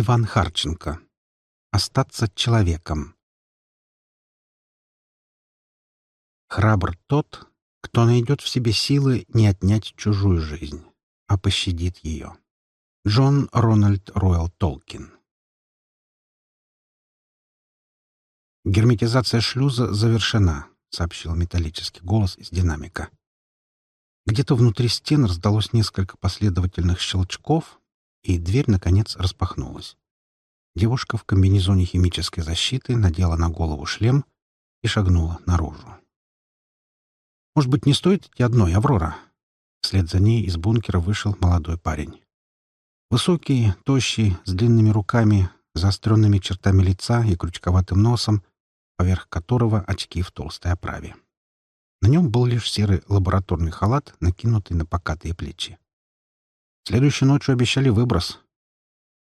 Иван Харченко. Остаться человеком. Храбр тот, кто найдет в себе силы не отнять чужую жизнь, а пощадит ее. Джон Рональд Ройл Толкин. «Герметизация шлюза завершена», — сообщил металлический голос из динамика. Где-то внутри стен раздалось несколько последовательных щелчков, и дверь, наконец, распахнулась. Девушка в комбинезоне химической защиты надела на голову шлем и шагнула наружу. «Может быть, не стоит идти одной, Аврора?» Вслед за ней из бункера вышел молодой парень. Высокий, тощий, с длинными руками, заостренными чертами лица и крючковатым носом, поверх которого очки в толстой оправе. На нем был лишь серый лабораторный халат, накинутый на покатые плечи. Следующей ночью обещали выброс.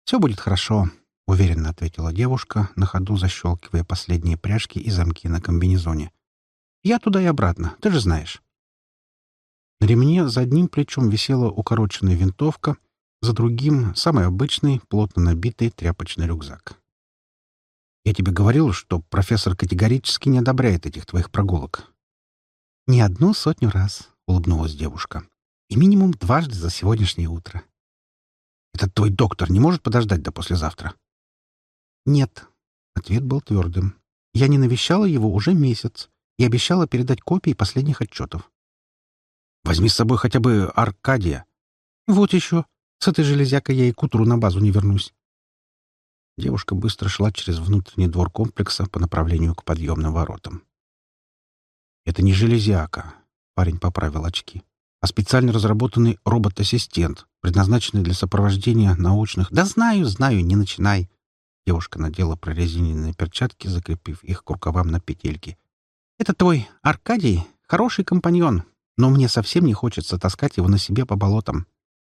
«Все будет хорошо», — уверенно ответила девушка, на ходу защелкивая последние пряжки и замки на комбинезоне. «Я туда и обратно, ты же знаешь». На ремне за одним плечом висела укороченная винтовка, за другим — самый обычный, плотно набитый тряпочный рюкзак. «Я тебе говорил, что профессор категорически не одобряет этих твоих прогулок. «Не одну сотню раз», — улыбнулась девушка. «И минимум дважды за сегодняшнее утро». «Этот твой доктор не может подождать до послезавтра?» «Нет». Ответ был твердым. «Я не навещала его уже месяц и обещала передать копии последних отчетов». «Возьми с собой хотя бы Аркадия». «Вот еще. С этой железякой я и к утру на базу не вернусь». Девушка быстро шла через внутренний двор комплекса по направлению к подъемным воротам. Это не железяка. Парень поправил очки. А специально разработанный робот-ассистент, предназначенный для сопровождения научных... Да знаю, знаю, не начинай. Девушка надела прорезиненные перчатки, закрепив их к рукавам на петельке. Это твой Аркадий, хороший компаньон, но мне совсем не хочется таскать его на себе по болотам.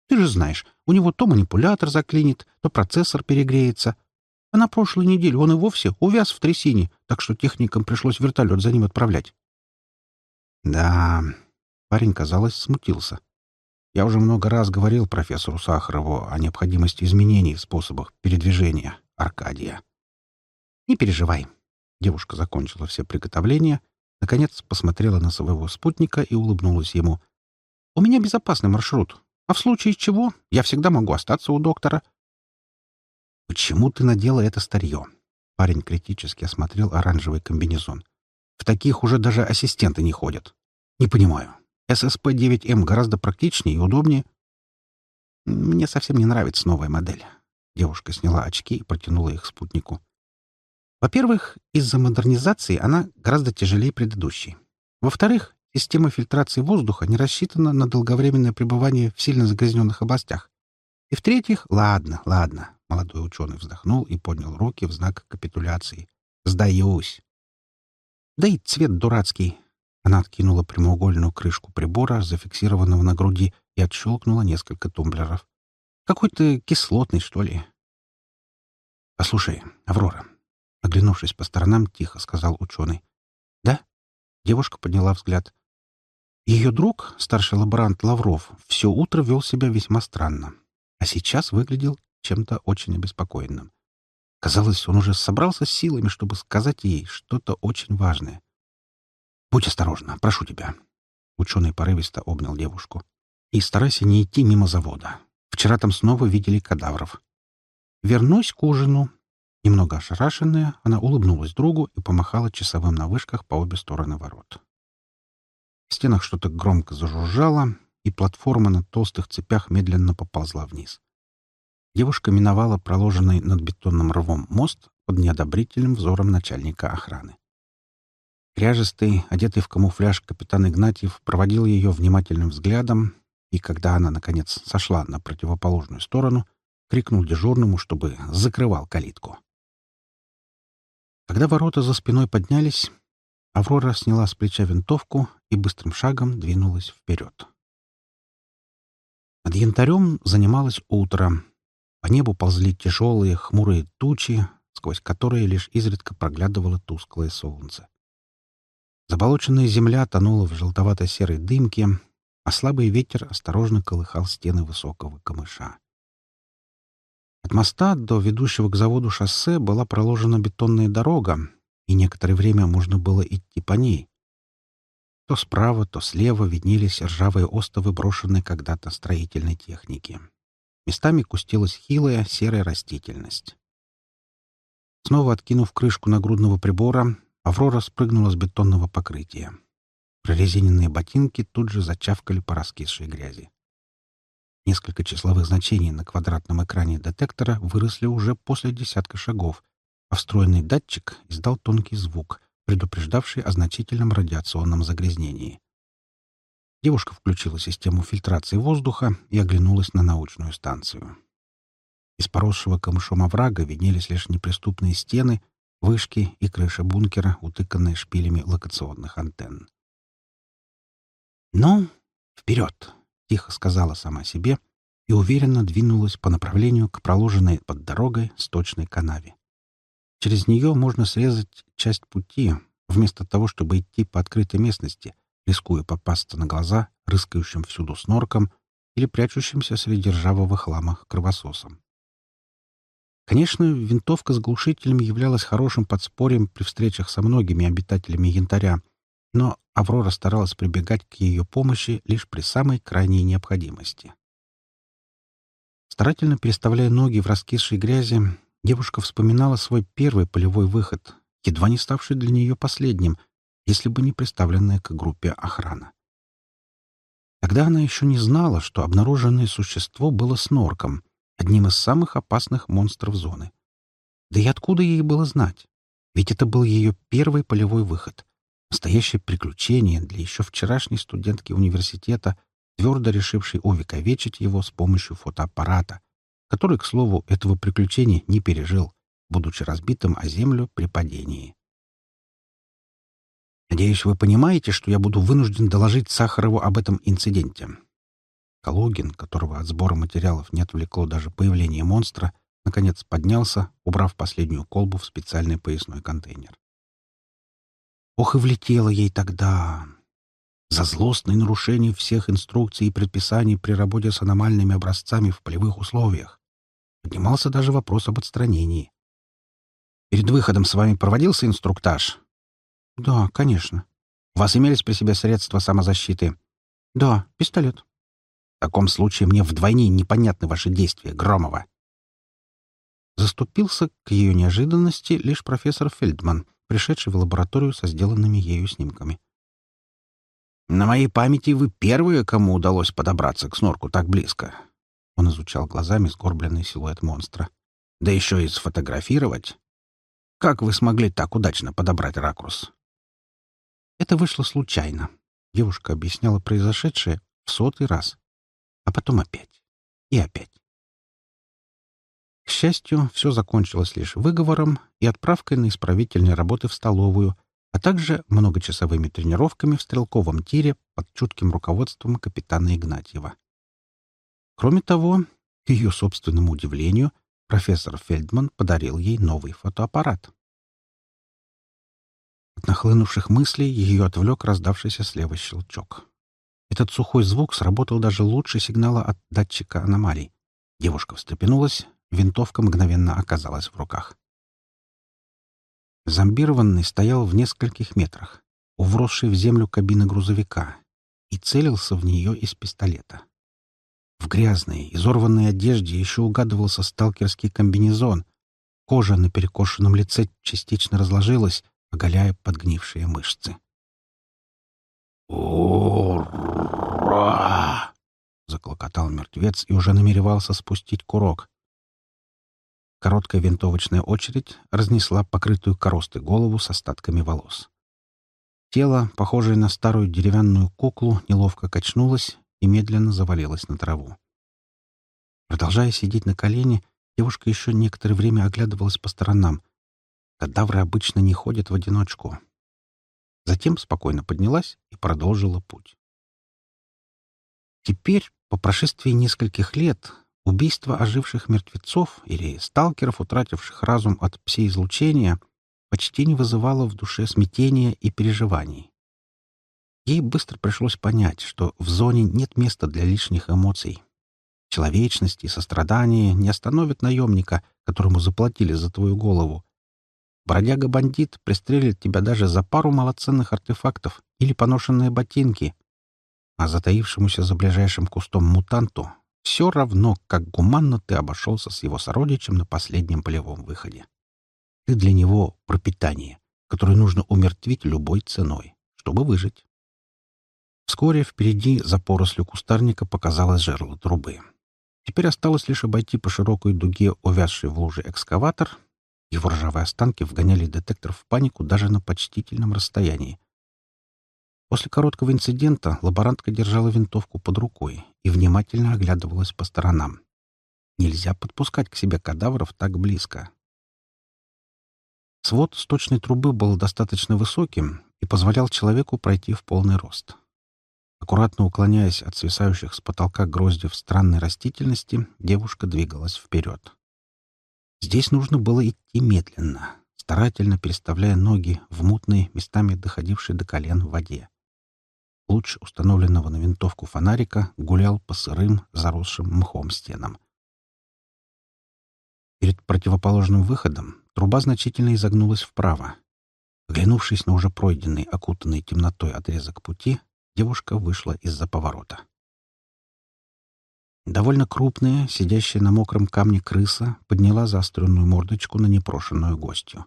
Ты же знаешь, у него то манипулятор заклинит, то процессор перегреется. А на прошлой неделе он и вовсе увяз в трясине, так что техникам пришлось вертолет за ним отправлять. Да, парень, казалось, смутился. Я уже много раз говорил профессору Сахарову о необходимости изменений в способах передвижения Аркадия. Не переживай. Девушка закончила все приготовления, наконец посмотрела на своего спутника и улыбнулась ему. У меня безопасный маршрут, а в случае чего я всегда могу остаться у доктора. Почему ты надела это старье? Парень критически осмотрел оранжевый комбинезон. В таких уже даже ассистенты не ходят. Не понимаю. ССП-9М гораздо практичнее и удобнее. Мне совсем не нравится новая модель. Девушка сняла очки и протянула их спутнику. Во-первых, из-за модернизации она гораздо тяжелее предыдущей. Во-вторых, система фильтрации воздуха не рассчитана на долговременное пребывание в сильно загрязненных областях. И в-третьих, ладно, ладно, молодой ученый вздохнул и поднял руки в знак капитуляции. Сдаюсь. Да и цвет дурацкий. Она откинула прямоугольную крышку прибора, зафиксированного на груди, и отщелкнула несколько тумблеров. Какой-то кислотный, что ли. — Послушай, Аврора, — оглянувшись по сторонам, тихо сказал ученый. — Да? Девушка подняла взгляд. Ее друг, старший лаборант Лавров, все утро вел себя весьма странно, а сейчас выглядел чем-то очень обеспокоенным. Казалось, он уже собрался с силами, чтобы сказать ей что-то очень важное. «Будь осторожна, прошу тебя». Ученый порывисто обнял девушку. «И старайся не идти мимо завода. Вчера там снова видели кадавров. Вернусь к ужину». Немного ошарашенная, она улыбнулась другу и помахала часовым на вышках по обе стороны ворот. В стенах что-то громко зажужжало, и платформа на толстых цепях медленно поползла вниз. Девушка миновала проложенный над бетонным рвом мост под неодобрительным взором начальника охраны. Кряжестый, одетый в камуфляж капитан Игнатьев проводил ее внимательным взглядом, и когда она, наконец, сошла на противоположную сторону, крикнул дежурному, чтобы закрывал калитку. Когда ворота за спиной поднялись, Аврора сняла с плеча винтовку и быстрым шагом двинулась вперед. Над янтарем занималось утро, по небу ползли тяжелые, хмурые тучи, сквозь которые лишь изредка проглядывало тусклое солнце. Заболоченная земля тонула в желтовато-серой дымке, а слабый ветер осторожно колыхал стены высокого камыша. От моста до ведущего к заводу шоссе была проложена бетонная дорога, и некоторое время можно было идти по ней. То справа, то слева виднелись ржавые остовы брошенной когда-то строительной техники. Местами кустилась хилая серая растительность. Снова откинув крышку нагрудного прибора, Аврора спрыгнула с бетонного покрытия. Прорезиненные ботинки тут же зачавкали по раскисшей грязи. Несколько числовых значений на квадратном экране детектора выросли уже после десятка шагов, а встроенный датчик издал тонкий звук, предупреждавший о значительном радиационном загрязнении. Девушка включила систему фильтрации воздуха и оглянулась на научную станцию. Из поросшего камышом оврага виднелись лишь неприступные стены, вышки и крыша бункера, утыканные шпилями локационных антенн. «Ну, вперед!» — тихо сказала сама себе и уверенно двинулась по направлению к проложенной под дорогой сточной канаве. Через нее можно срезать часть пути, вместо того, чтобы идти по открытой местности, рискуя попасться на глаза рыскающим всюду снорком или прячущимся среди ржавого хлама кровососом. Конечно, винтовка с глушителями являлась хорошим подспорьем при встречах со многими обитателями янтаря, но Аврора старалась прибегать к ее помощи лишь при самой крайней необходимости. Старательно переставляя ноги в раскисшей грязи, девушка вспоминала свой первый полевой выход, едва не ставший для нее последним, если бы не представленная к группе охрана. Тогда она еще не знала, что обнаруженное существо было снорком — одним из самых опасных монстров зоны. Да и откуда ей было знать? Ведь это был ее первый полевой выход. Настоящее приключение для еще вчерашней студентки университета, твердо решившей увековечить его с помощью фотоаппарата, который, к слову, этого приключения не пережил, будучи разбитым о землю при падении. Надеюсь, вы понимаете, что я буду вынужден доложить Сахарову об этом инциденте. Калугин, которого от сбора материалов не отвлекло даже появление монстра, наконец поднялся, убрав последнюю колбу в специальный поясной контейнер. Ох и влетело ей тогда! За злостное нарушение всех инструкций и предписаний при работе с аномальными образцами в полевых условиях. Поднимался даже вопрос об отстранении. «Перед выходом с вами проводился инструктаж?» «Да, конечно». «У вас имелись при себе средства самозащиты?» «Да, пистолет». В таком случае мне вдвойне непонятны ваши действия, Громова. Заступился к ее неожиданности лишь профессор Фельдман, пришедший в лабораторию со сделанными ею снимками. «На моей памяти вы первые, кому удалось подобраться к снорку так близко». Он изучал глазами сгорбленный силуэт монстра. «Да еще и сфотографировать. Как вы смогли так удачно подобрать ракурс?» Это вышло случайно. Девушка объясняла произошедшее в сотый раз а потом опять. И опять. К счастью, все закончилось лишь выговором и отправкой на исправительные работы в столовую, а также многочасовыми тренировками в стрелковом тире под чутким руководством капитана Игнатьева. Кроме того, к ее собственному удивлению, профессор Фельдман подарил ей новый фотоаппарат. От нахлынувших мыслей ее отвлек раздавшийся слева щелчок. Этот сухой звук сработал даже лучше сигнала от датчика аномалий. Девушка встрепенулась, винтовка мгновенно оказалась в руках. Зомбированный стоял в нескольких метрах, у в землю кабины грузовика, и целился в нее из пистолета. В грязной, изорванной одежде еще угадывался сталкерский комбинезон. Кожа на перекошенном лице частично разложилась, оголяя подгнившие мышцы. «Ура!» — заклокотал мертвец и уже намеревался спустить курок. Короткая винтовочная очередь разнесла покрытую коростой голову с остатками волос. Тело, похожее на старую деревянную куклу, неловко качнулось и медленно завалилось на траву. Продолжая сидеть на колене, девушка еще некоторое время оглядывалась по сторонам. Кадавры обычно не ходят в одиночку. Затем спокойно поднялась и продолжила путь. Теперь, по прошествии нескольких лет, убийство оживших мертвецов или сталкеров, утративших разум от псеизлучения, почти не вызывало в душе смятения и переживаний. Ей быстро пришлось понять, что в зоне нет места для лишних эмоций. Человечность и сострадание не остановят наемника, которому заплатили за твою голову. Бродяга-бандит пристрелит тебя даже за пару малоценных артефактов или поношенные ботинки. А затаившемуся за ближайшим кустом мутанту все равно, как гуманно ты обошелся с его сородичем на последнем полевом выходе. Ты для него пропитание, которое нужно умертвить любой ценой, чтобы выжить. Вскоре впереди за порослью кустарника показалось жерло трубы. Теперь осталось лишь обойти по широкой дуге увязший в луже экскаватор. Его ржавые останки вгоняли детектор в панику даже на почтительном расстоянии. После короткого инцидента лаборантка держала винтовку под рукой и внимательно оглядывалась по сторонам. Нельзя подпускать к себе кадавров так близко, Свод сточной трубы был достаточно высоким и позволял человеку пройти в полный рост. Аккуратно уклоняясь от свисающих с потолка гроздев странной растительности, девушка двигалась вперед. Здесь нужно было идти медленно, старательно переставляя ноги в мутной, местами доходившей до колен в воде. Луч установленного на винтовку фонарика гулял по сырым, заросшим мхом стенам. Перед противоположным выходом Труба значительно изогнулась вправо. Оглянувшись на уже пройденный, окутанный темнотой отрезок пути, девушка вышла из-за поворота. Довольно крупная, сидящая на мокром камне крыса, подняла заостренную мордочку на непрошенную гостью.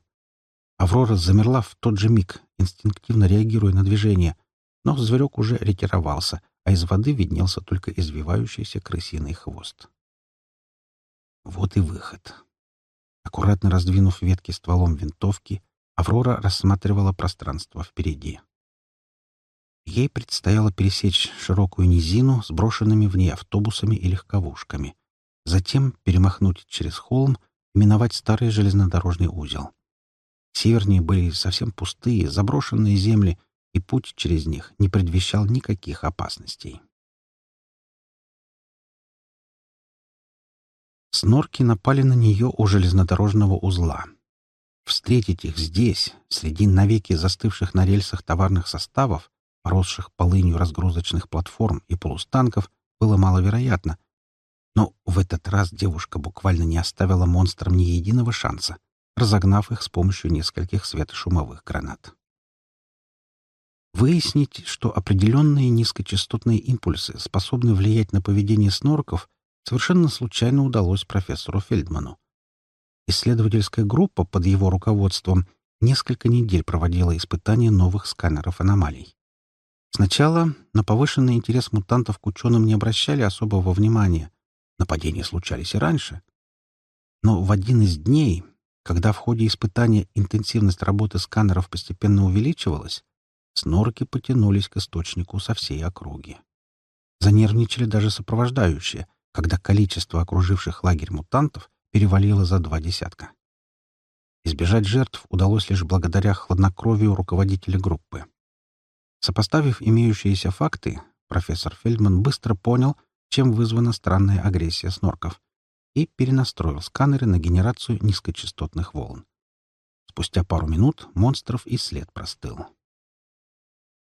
Аврора замерла в тот же миг, инстинктивно реагируя на движение, но зверек уже ретировался, а из воды виднелся только извивающийся крысиный хвост. Вот и выход. Аккуратно раздвинув ветки стволом винтовки, Аврора рассматривала пространство впереди. Ей предстояло пересечь широкую низину с брошенными в ней автобусами и легковушками, затем перемахнуть через холм и миновать старый железнодорожный узел. Севернее были совсем пустые, заброшенные земли, и путь через них не предвещал никаких опасностей. Снорки напали на нее у железнодорожного узла. Встретить их здесь, среди навеки застывших на рельсах товарных составов, поросших полынью разгрузочных платформ и полустанков, было маловероятно. Но в этот раз девушка буквально не оставила монстрам ни единого шанса, разогнав их с помощью нескольких светошумовых гранат. Выяснить, что определенные низкочастотные импульсы способны влиять на поведение снорков, совершенно случайно удалось профессору Фельдману. Исследовательская группа под его руководством несколько недель проводила испытания новых сканеров аномалий. Сначала на повышенный интерес мутантов к ученым не обращали особого внимания. Нападения случались и раньше. Но в один из дней, когда в ходе испытания интенсивность работы сканеров постепенно увеличивалась, снорки потянулись к источнику со всей округи. Занервничали даже сопровождающие, когда количество окруживших лагерь мутантов перевалило за два десятка. Избежать жертв удалось лишь благодаря хладнокровию руководителя группы. Сопоставив имеющиеся факты, профессор Фельдман быстро понял, чем вызвана странная агрессия снорков, и перенастроил сканеры на генерацию низкочастотных волн. Спустя пару минут монстров и след простыл.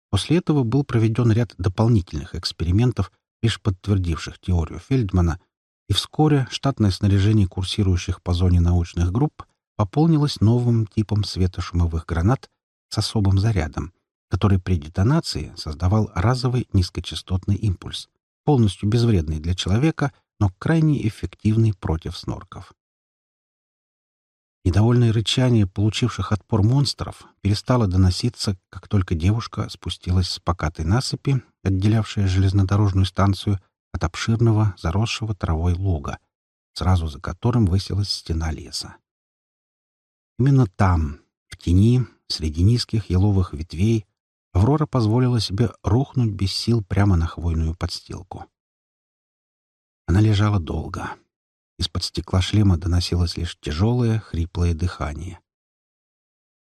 После этого был проведен ряд дополнительных экспериментов, лишь подтвердивших теорию Фельдмана, и вскоре штатное снаряжение курсирующих по зоне научных групп пополнилось новым типом светошумовых гранат с особым зарядом, который при детонации создавал разовый низкочастотный импульс, полностью безвредный для человека, но крайне эффективный против снорков. Недовольное рычание получивших отпор монстров перестало доноситься, как только девушка спустилась с покатой насыпи, отделявшей железнодорожную станцию, от обширного, заросшего травой луга, сразу за которым высилась стена леса. Именно там, в тени, среди низких еловых ветвей, Аврора позволила себе рухнуть без сил прямо на хвойную подстилку. Она лежала долго, из-под стекла шлема доносилось лишь тяжелое, хриплое дыхание.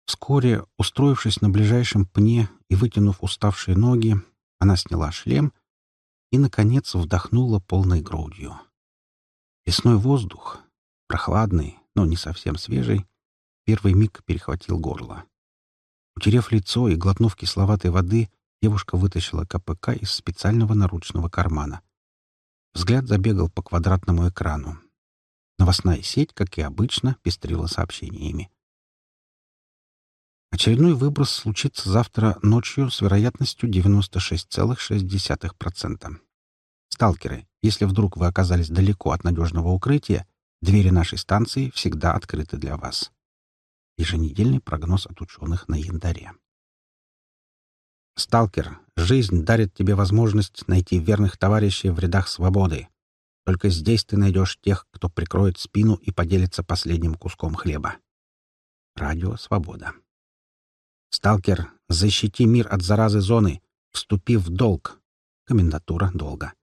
Вскоре, устроившись на ближайшем пне и вытянув уставшие ноги, она сняла шлем и, наконец, вдохнула полной грудью. Лесной воздух, прохладный, но не совсем свежий, первый миг перехватил горло. Утерев лицо и глотнув кисловатой воды, девушка вытащила КПК из специального наручного кармана. Взгляд забегал по квадратному экрану. Новостная сеть, как и обычно, пестрила сообщениями. Очередной выброс случится завтра ночью с вероятностью 96,6%. Сталкеры, если вдруг вы оказались далеко от надежного укрытия, двери нашей станции всегда открыты для вас. Еженедельный прогноз от ученых на яндаре. «Сталкер, жизнь дарит тебе возможность найти верных товарищей в рядах свободы. Только здесь ты найдешь тех, кто прикроет спину и поделится последним куском хлеба. Радио «Свобода». «Сталкер, защити мир от заразы зоны, вступив в долг». Комендатура долга.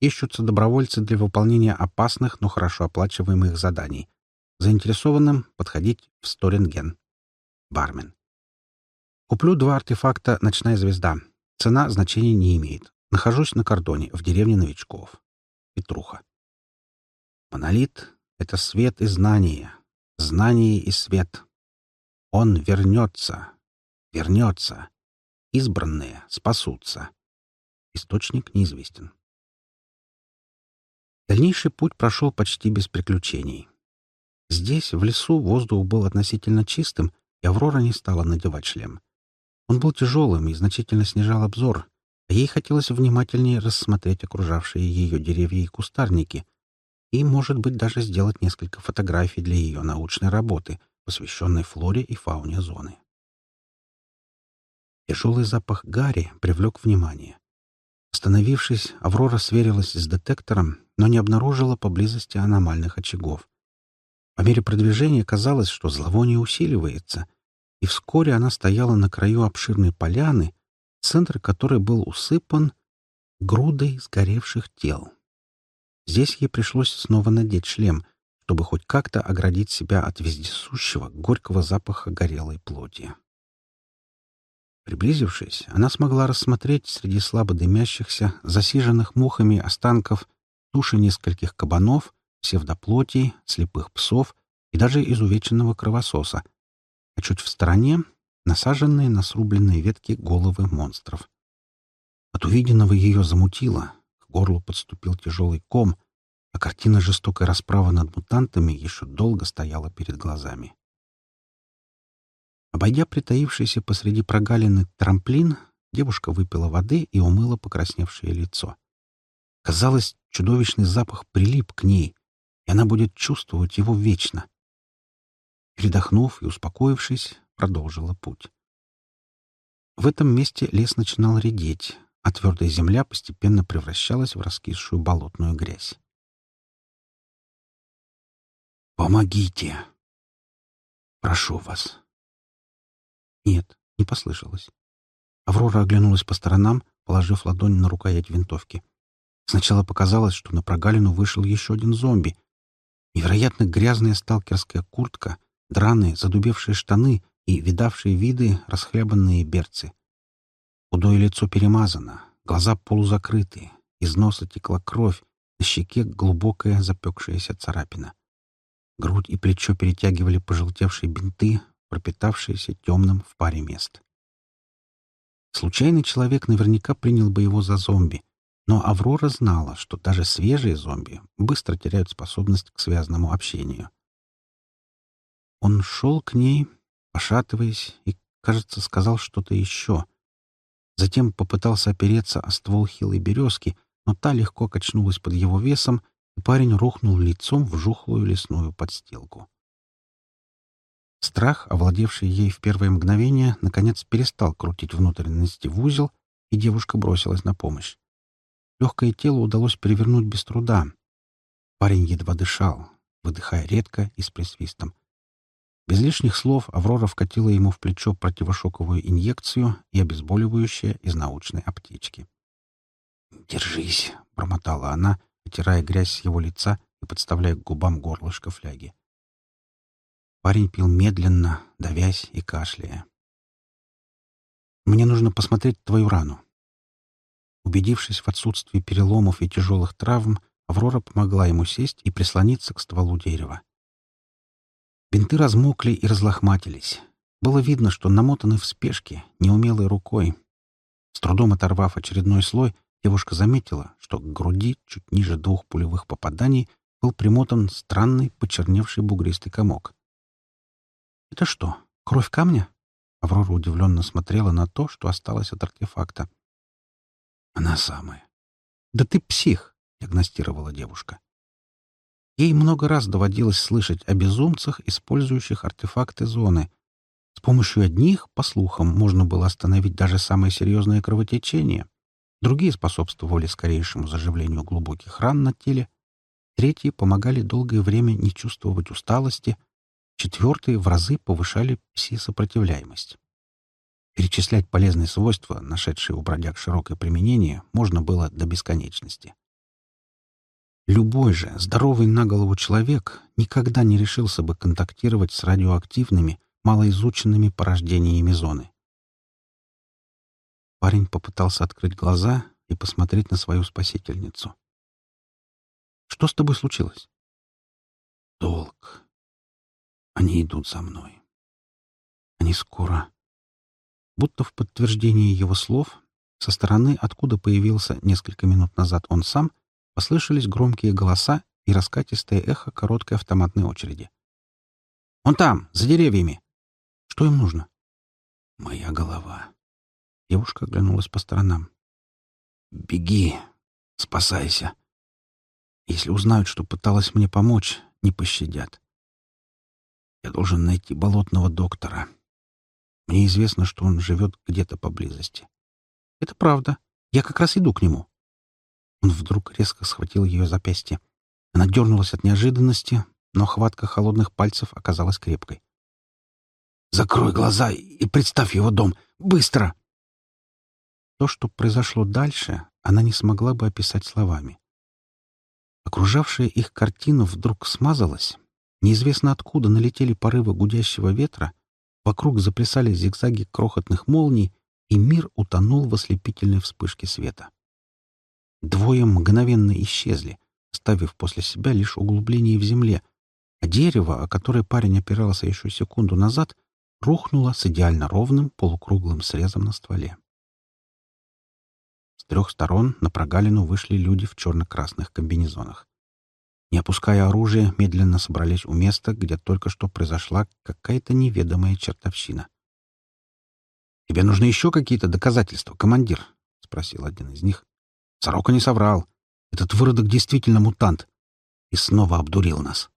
Ищутся добровольцы для выполнения опасных, но хорошо оплачиваемых заданий. Заинтересованным подходить в Сторинген. Бармен. Куплю два артефакта «Ночная звезда». Цена значения не имеет. Нахожусь на кордоне, в деревне новичков. Петруха. Монолит — это свет и знание. Знание и свет. Он вернется. Вернется. Избранные спасутся. Источник неизвестен. Дальнейший путь прошел почти без приключений. Здесь, в лесу, воздух был относительно чистым, и Аврора не стала надевать шлем. Он был тяжелым и значительно снижал обзор, а ей хотелось внимательнее рассмотреть окружавшие ее деревья и кустарники и, может быть, даже сделать несколько фотографий для ее научной работы, посвященной флоре и фауне зоны. Тяжелый запах гари привлек внимание. Остановившись, Аврора сверилась с детектором, но не обнаружила поблизости аномальных очагов. По мере продвижения казалось, что зловоние усиливается, и вскоре она стояла на краю обширной поляны, центр которой был усыпан грудой сгоревших тел. Здесь ей пришлось снова надеть шлем, чтобы хоть как-то оградить себя от вездесущего, горького запаха горелой плоти. Приблизившись, она смогла рассмотреть среди слабо дымящихся, засиженных мухами останков туши нескольких кабанов, псевдоплотий, слепых псов и даже изувеченного кровососа, а чуть в стороне — насаженные на срубленные ветки головы монстров. От увиденного ее замутило, к горлу подступил тяжелый ком, а картина жестокой расправы над мутантами еще долго стояла перед глазами. Обойдя притаившийся посреди прогалины трамплин, девушка выпила воды и умыла покрасневшее лицо. Казалось, чудовищный запах прилип к ней, и она будет чувствовать его вечно. Передохнув и успокоившись, продолжила путь. В этом месте лес начинал редеть, а твердая земля постепенно превращалась в раскисшую болотную грязь. «Помогите! Прошу вас!» Нет, не послышалось. Аврора оглянулась по сторонам, положив ладонь на рукоять винтовки. Сначала показалось, что на прогалину вышел еще один зомби. Невероятно грязная сталкерская куртка, драные, задубевшие штаны и видавшие виды расхлябанные берцы. Худое лицо перемазано, глаза полузакрыты, из носа текла кровь, на щеке глубокая запекшаяся царапина. Грудь и плечо перетягивали пожелтевшие бинты, пропитавшиеся темным в паре мест. Случайный человек наверняка принял бы его за зомби, но Аврора знала, что даже свежие зомби быстро теряют способность к связанному общению. Он шел к ней, пошатываясь, и, кажется, сказал что-то еще. Затем попытался опереться о ствол хилой березки, но та легко качнулась под его весом, и парень рухнул лицом в жухлую лесную подстилку. Страх, овладевший ей в первое мгновение, наконец перестал крутить внутренности в узел, и девушка бросилась на помощь. Легкое тело удалось перевернуть без труда. Парень едва дышал, выдыхая редко и с присвистом. Без лишних слов Аврора вкатила ему в плечо противошоковую инъекцию и обезболивающее из научной аптечки. «Держись», — промотала она, вытирая грязь с его лица и подставляя к губам горлышко фляги. Парень пил медленно, давясь и кашляя. «Мне нужно посмотреть твою рану». Убедившись в отсутствии переломов и тяжелых травм, Аврора помогла ему сесть и прислониться к стволу дерева. Бинты размокли и разлохматились. Было видно, что намотаны в спешке, неумелой рукой. С трудом оторвав очередной слой, девушка заметила, что к груди чуть ниже двух пулевых попаданий был примотан странный, почерневший бугристый комок. «Это что, кровь камня?» Аврора удивленно смотрела на то, что осталось от артефакта. «Она самая». «Да ты псих!» — диагностировала девушка. Ей много раз доводилось слышать о безумцах, использующих артефакты зоны. С помощью одних, по слухам, можно было остановить даже самое серьезное кровотечение. Другие способствовали скорейшему заживлению глубоких ран на теле. Третьи помогали долгое время не чувствовать усталости. Четвертые в разы повышали пси-сопротивляемость. Перечислять полезные свойства, нашедшие у бродяг широкое применение, можно было до бесконечности. Любой же здоровый на голову человек никогда не решился бы контактировать с радиоактивными, малоизученными порождениями зоны. Парень попытался открыть глаза и посмотреть на свою спасительницу. «Что с тобой случилось?» «Долг. Они идут за мной. Они скоро...» Будто в подтверждение его слов, со стороны, откуда появился несколько минут назад он сам, Послышались громкие голоса и раскатистое эхо короткой автоматной очереди. «Он там, за деревьями!» «Что им нужно?» «Моя голова». Девушка оглянулась по сторонам. «Беги, спасайся. Если узнают, что пыталась мне помочь, не пощадят. Я должен найти болотного доктора. Мне известно, что он живет где-то поблизости. Это правда. Я как раз иду к нему. Он вдруг резко схватил ее запястье. Она дернулась от неожиданности, но хватка холодных пальцев оказалась крепкой. «Закрой глаза и представь его дом! Быстро!» То, что произошло дальше, она не смогла бы описать словами. Окружавшая их картина вдруг смазалась. Неизвестно откуда налетели порывы гудящего ветра, вокруг заплясали зигзаги крохотных молний, и мир утонул в ослепительной вспышке света. Двое мгновенно исчезли, оставив после себя лишь углубление в земле, а дерево, о которое парень опирался еще секунду назад, рухнуло с идеально ровным полукруглым срезом на стволе. С трех сторон на прогалину вышли люди в черно-красных комбинезонах. Не опуская оружие, медленно собрались у места, где только что произошла какая-то неведомая чертовщина. «Тебе нужны еще какие-то доказательства, командир?» — спросил один из них, Сорока не соврал. Этот выродок действительно мутант. И снова обдурил нас.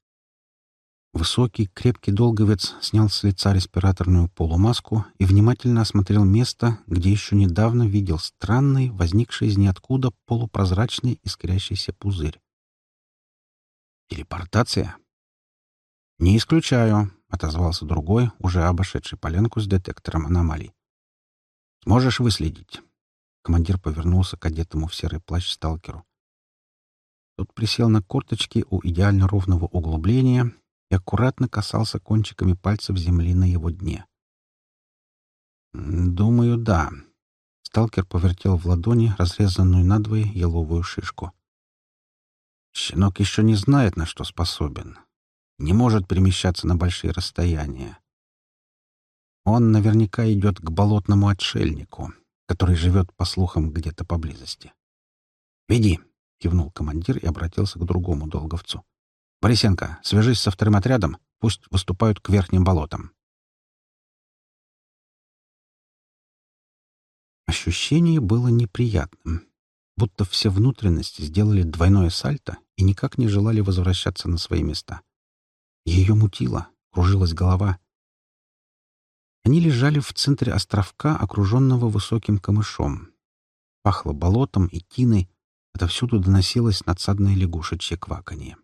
Высокий, крепкий долговец снял с лица респираторную полумаску и внимательно осмотрел место, где еще недавно видел странный, возникший из ниоткуда полупрозрачный искрящийся пузырь. «Телепортация?» «Не исключаю», — отозвался другой, уже обошедший поленку с детектором аномалий. «Сможешь выследить?» Командир повернулся к одетому в серый плащ сталкеру. Тот присел на корточки у идеально ровного углубления и аккуратно касался кончиками пальцев земли на его дне. «Думаю, да». Сталкер повертел в ладони разрезанную надвое еловую шишку. «Щенок еще не знает, на что способен. Не может перемещаться на большие расстояния. Он наверняка идет к болотному отшельнику, который живет, по слухам, где-то поблизости. «Веди!» — кивнул командир и обратился к другому долговцу. «Борисенко, свяжись со вторым отрядом, пусть выступают к верхним болотам». Ощущение было неприятным, будто все внутренности сделали двойное сальто и никак не желали возвращаться на свои места. Ее мутило, кружилась голова, они лежали в центре островка, окруженного высоким камышом. Пахло болотом и тиной, отовсюду доносилось надсадное лягушечье кваканье.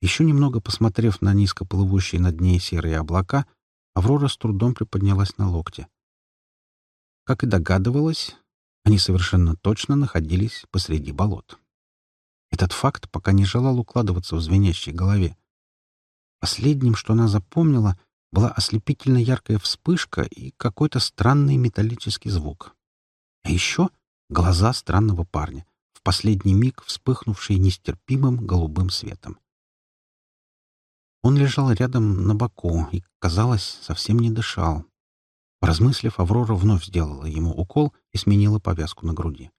Еще немного посмотрев на низко плывущие над ней серые облака, Аврора с трудом приподнялась на локте. Как и догадывалась, они совершенно точно находились посреди болот. Этот факт пока не желал укладываться в звенящей голове. Последним, что она запомнила — была ослепительно яркая вспышка и какой-то странный металлический звук. А еще глаза странного парня, в последний миг вспыхнувшие нестерпимым голубым светом. Он лежал рядом на боку и, казалось, совсем не дышал. Размыслив, Аврора вновь сделала ему укол и сменила повязку на груди.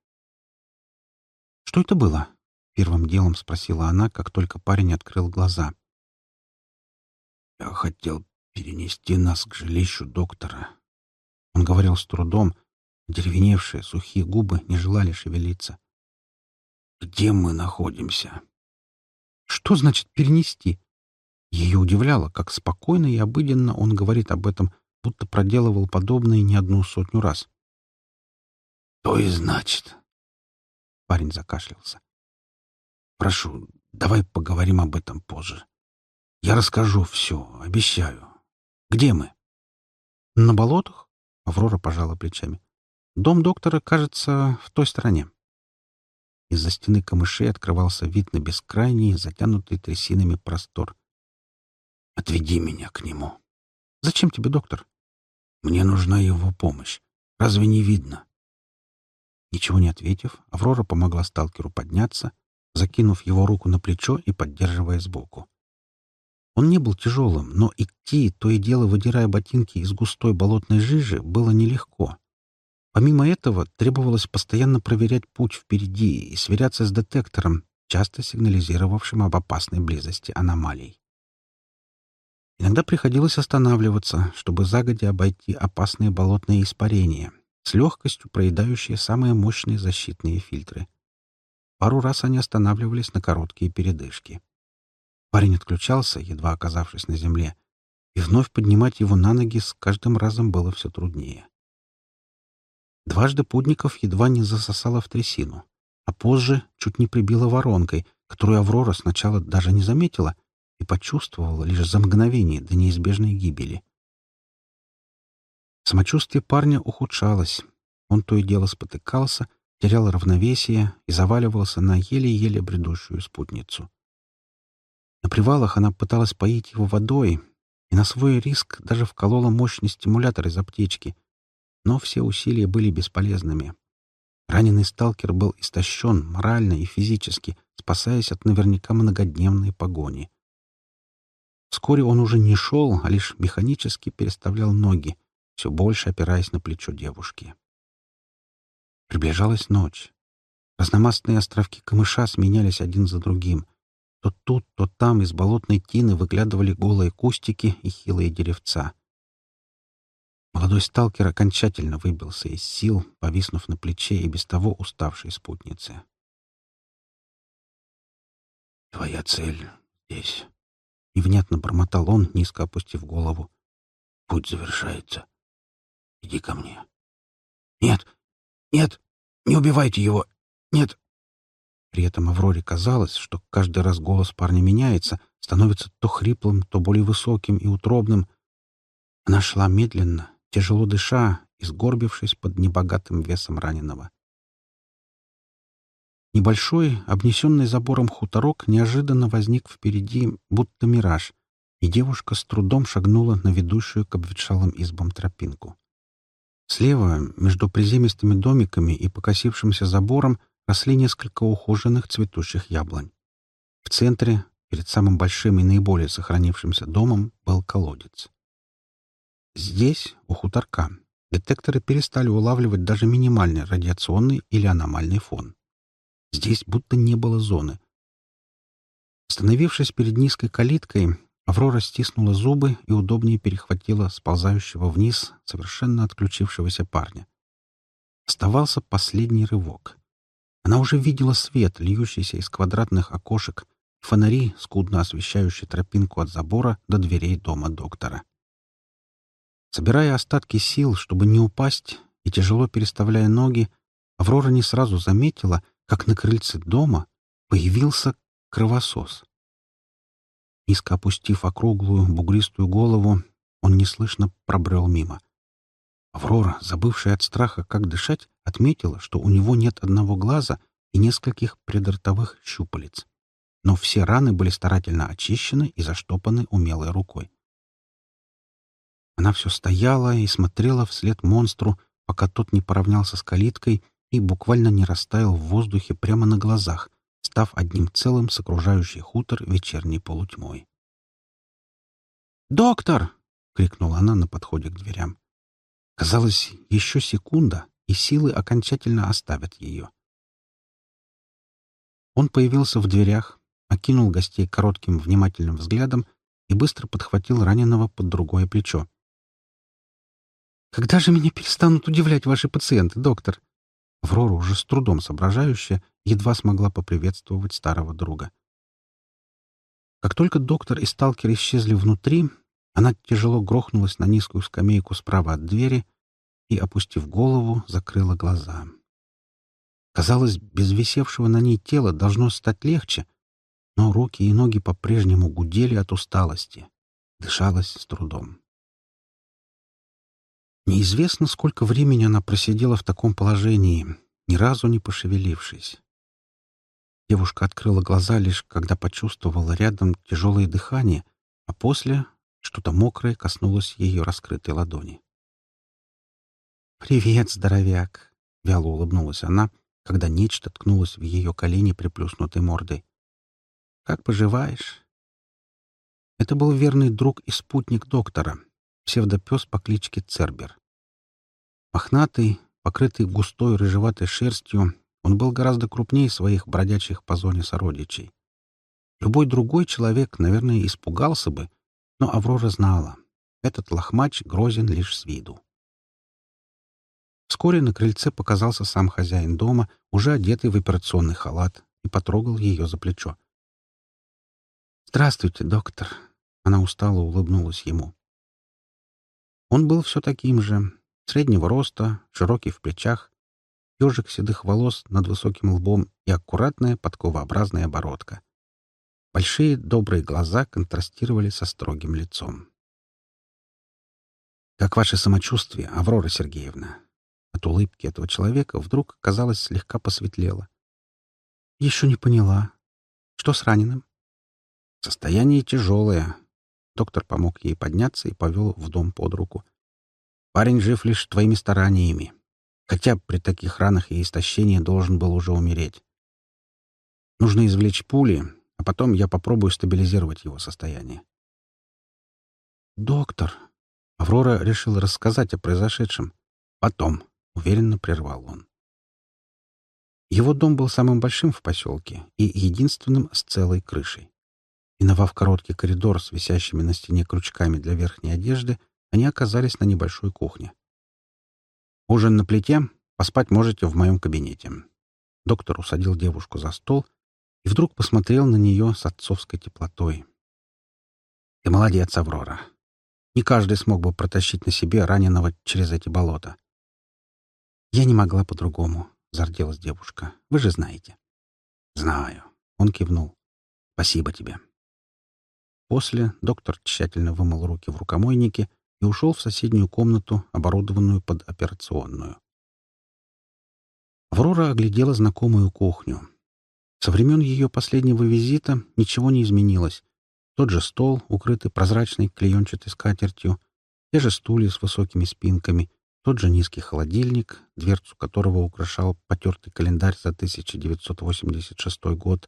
«Что это было?» — первым делом спросила она, как только парень открыл глаза. «Я хотел перенести нас к жилищу доктора». Он говорил с трудом, деревеневшие сухие губы не желали шевелиться. «Где мы находимся?» «Что значит перенести?» Ее удивляло, как спокойно и обыденно он говорит об этом, будто проделывал подобное не одну сотню раз. «То и значит». Парень закашлялся. «Прошу, давай поговорим об этом позже. Я расскажу все, обещаю. Где мы?» «На болотах?» — Аврора пожала плечами. «Дом доктора, кажется, в той стороне». Из-за стены камышей открывался вид на бескрайний, затянутый трясинами простор. «Отведи меня к нему». «Зачем тебе, доктор?» «Мне нужна его помощь. Разве не видно?» Ничего не ответив, Аврора помогла сталкеру подняться, закинув его руку на плечо и поддерживая сбоку. Он не был тяжелым, но идти, то и дело выдирая ботинки из густой болотной жижи, было нелегко. Помимо этого, требовалось постоянно проверять путь впереди и сверяться с детектором, часто сигнализировавшим об опасной близости аномалий. Иногда приходилось останавливаться, чтобы загодя обойти опасные болотные испарения, с легкостью проедающие самые мощные защитные фильтры. Пару раз они останавливались на короткие передышки. Парень отключался, едва оказавшись на земле, и вновь поднимать его на ноги с каждым разом было все труднее. Дважды путников едва не засосало в трясину, а позже чуть не прибило воронкой, которую Аврора сначала даже не заметила и почувствовала лишь за мгновение до неизбежной гибели. Самочувствие парня ухудшалось. Он то и дело спотыкался, терял равновесие и заваливался на еле-еле бредущую спутницу. На привалах она пыталась поить его водой и на свой риск даже вколола мощный стимулятор из аптечки, но все усилия были бесполезными. Раненый сталкер был истощен морально и физически, спасаясь от наверняка многодневной погони. Вскоре он уже не шел, а лишь механически переставлял ноги, все больше опираясь на плечо девушки. Приближалась ночь. Разномастные островки камыша сменялись один за другим. То тут, то там из болотной тины выглядывали голые кустики и хилые деревца. Молодой сталкер окончательно выбился из сил, повиснув на плече и без того уставшей спутницы. «Твоя цель здесь», — невнятно бормотал он, низко опустив голову. «Путь завершается. Иди ко мне». «Нет! Нет! Не убивайте его! Нет!» При этом Авроре казалось, что каждый раз голос парня меняется, становится то хриплым, то более высоким и утробным. Она шла медленно, тяжело дыша и сгорбившись под небогатым весом раненого. Небольшой, обнесенный забором хуторок неожиданно возник впереди, будто мираж, и девушка с трудом шагнула на ведущую к обветшалым избам тропинку. Слева, между приземистыми домиками и покосившимся забором, росли несколько ухоженных цветущих яблонь. В центре, перед самым большим и наиболее сохранившимся домом, был колодец. Здесь, у хуторка, детекторы перестали улавливать даже минимальный радиационный или аномальный фон. Здесь будто не было зоны. Остановившись перед низкой калиткой, Аврора стиснула зубы и удобнее перехватила сползающего вниз совершенно отключившегося парня. Оставался последний рывок. Она уже видела свет, льющийся из квадратных окошек, фонари, скудно освещающие тропинку от забора до дверей дома доктора. Собирая остатки сил, чтобы не упасть, и тяжело переставляя ноги, Аврора не сразу заметила, как на крыльце дома появился кровосос. Низко опустив округлую, бугристую голову, он неслышно пробрел мимо. Аврора, забывшая от страха, как дышать, отметила, что у него нет одного глаза и нескольких предротовых щупалец. Но все раны были старательно очищены и заштопаны умелой рукой. Она все стояла и смотрела вслед монстру, пока тот не поравнялся с калиткой и буквально не растаял в воздухе прямо на глазах, став одним целым с окружающей хутор вечерней полутьмой. «Доктор!» — крикнула она на подходе к дверям. Казалось, еще секунда, и силы окончательно оставят ее. Он появился в дверях, окинул гостей коротким внимательным взглядом и быстро подхватил раненого под другое плечо. «Когда же меня перестанут удивлять ваши пациенты, доктор?» Аврора, уже с трудом соображающая, едва смогла поприветствовать старого друга. Как только доктор и сталкер исчезли внутри, она тяжело грохнулась на низкую скамейку справа от двери и, опустив голову, закрыла глаза. Казалось, без висевшего на ней тела должно стать легче, но руки и ноги по-прежнему гудели от усталости. Дышалось с трудом. Неизвестно, сколько времени она просидела в таком положении, ни разу не пошевелившись. Девушка открыла глаза лишь, когда почувствовала рядом тяжелое дыхание, а после что-то мокрое коснулось ее раскрытой ладони. «Привет, здоровяк!» — вяло улыбнулась она, когда нечто ткнулось в ее колени приплюснутой мордой. «Как поживаешь?» Это был верный друг и спутник доктора, псевдопес по кличке Цербер. Мохнатый, покрытый густой рыжеватой шерстью, он был гораздо крупнее своих бродячих по зоне сородичей. Любой другой человек, наверное, испугался бы, но Аврора знала, этот лохмач грозен лишь с виду. Вскоре на крыльце показался сам хозяин дома, уже одетый в операционный халат, и потрогал ее за плечо. «Здравствуйте, доктор!» Она устало улыбнулась ему. Он был все таким же, среднего роста, широкий в плечах, ежик седых волос над высоким лбом и аккуратная подковообразная бородка. Большие добрые глаза контрастировали со строгим лицом. «Как ваше самочувствие, Аврора Сергеевна?» От улыбки этого человека вдруг, казалось, слегка посветлело. «Еще не поняла. Что с раненым?» «Состояние тяжелое». Доктор помог ей подняться и повел в дом под руку. «Парень жив лишь твоими стараниями хотя при таких ранах и истощении должен был уже умереть. Нужно извлечь пули, а потом я попробую стабилизировать его состояние. «Доктор!» Аврора решила рассказать о произошедшем. «Потом», — уверенно прервал он. Его дом был самым большим в поселке и единственным с целой крышей. Миновав короткий коридор с висящими на стене крючками для верхней одежды, они оказались на небольшой кухне. Ужин на плите, поспать можете в моем кабинете. Доктор усадил девушку за стол и вдруг посмотрел на нее с отцовской теплотой. Ты молодец, Аврора. Не каждый смог бы протащить на себе раненого через эти болота. Я не могла по-другому, — зарделась девушка. Вы же знаете. Знаю. Он кивнул. Спасибо тебе. После доктор тщательно вымыл руки в рукомойнике и ушел в соседнюю комнату, оборудованную под операционную. Аврора оглядела знакомую кухню. Со времен ее последнего визита ничего не изменилось. Тот же стол, укрытый прозрачной клеенчатой скатертью, те же стулья с высокими спинками, тот же низкий холодильник, дверцу которого украшал потертый календарь за 1986 год,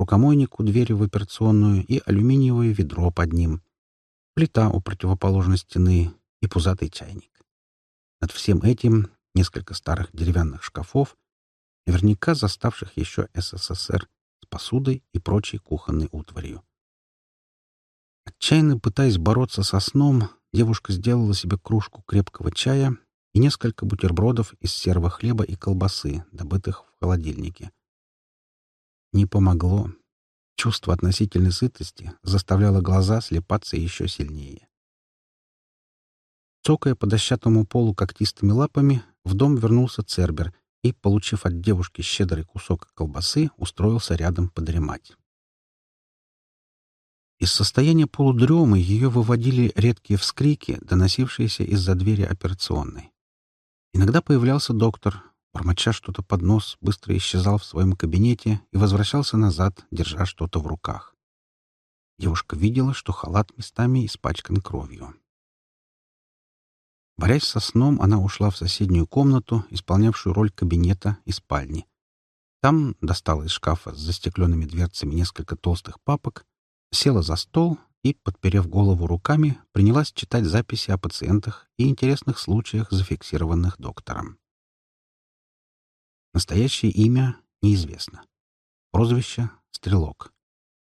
рукомойник у двери в операционную и алюминиевое ведро под ним плита у противоположной стены и пузатый чайник. Над всем этим несколько старых деревянных шкафов, наверняка заставших еще СССР, с посудой и прочей кухонной утварью. Отчаянно пытаясь бороться со сном, девушка сделала себе кружку крепкого чая и несколько бутербродов из серого хлеба и колбасы, добытых в холодильнике. Не помогло. Чувство относительной сытости заставляло глаза слепаться еще сильнее. Цокая по дощатому полу когтистыми лапами, в дом вернулся Цербер и, получив от девушки щедрый кусок колбасы, устроился рядом подремать. Из состояния полудремы ее выводили редкие вскрики, доносившиеся из-за двери операционной. Иногда появлялся доктор, Бормоча что-то под нос, быстро исчезал в своем кабинете и возвращался назад, держа что-то в руках. Девушка видела, что халат местами испачкан кровью. Борясь со сном, она ушла в соседнюю комнату, исполнявшую роль кабинета и спальни. Там достала из шкафа с застекленными дверцами несколько толстых папок, села за стол и, подперев голову руками, принялась читать записи о пациентах и интересных случаях, зафиксированных доктором. Настоящее имя неизвестно. Прозвище «Стрелок».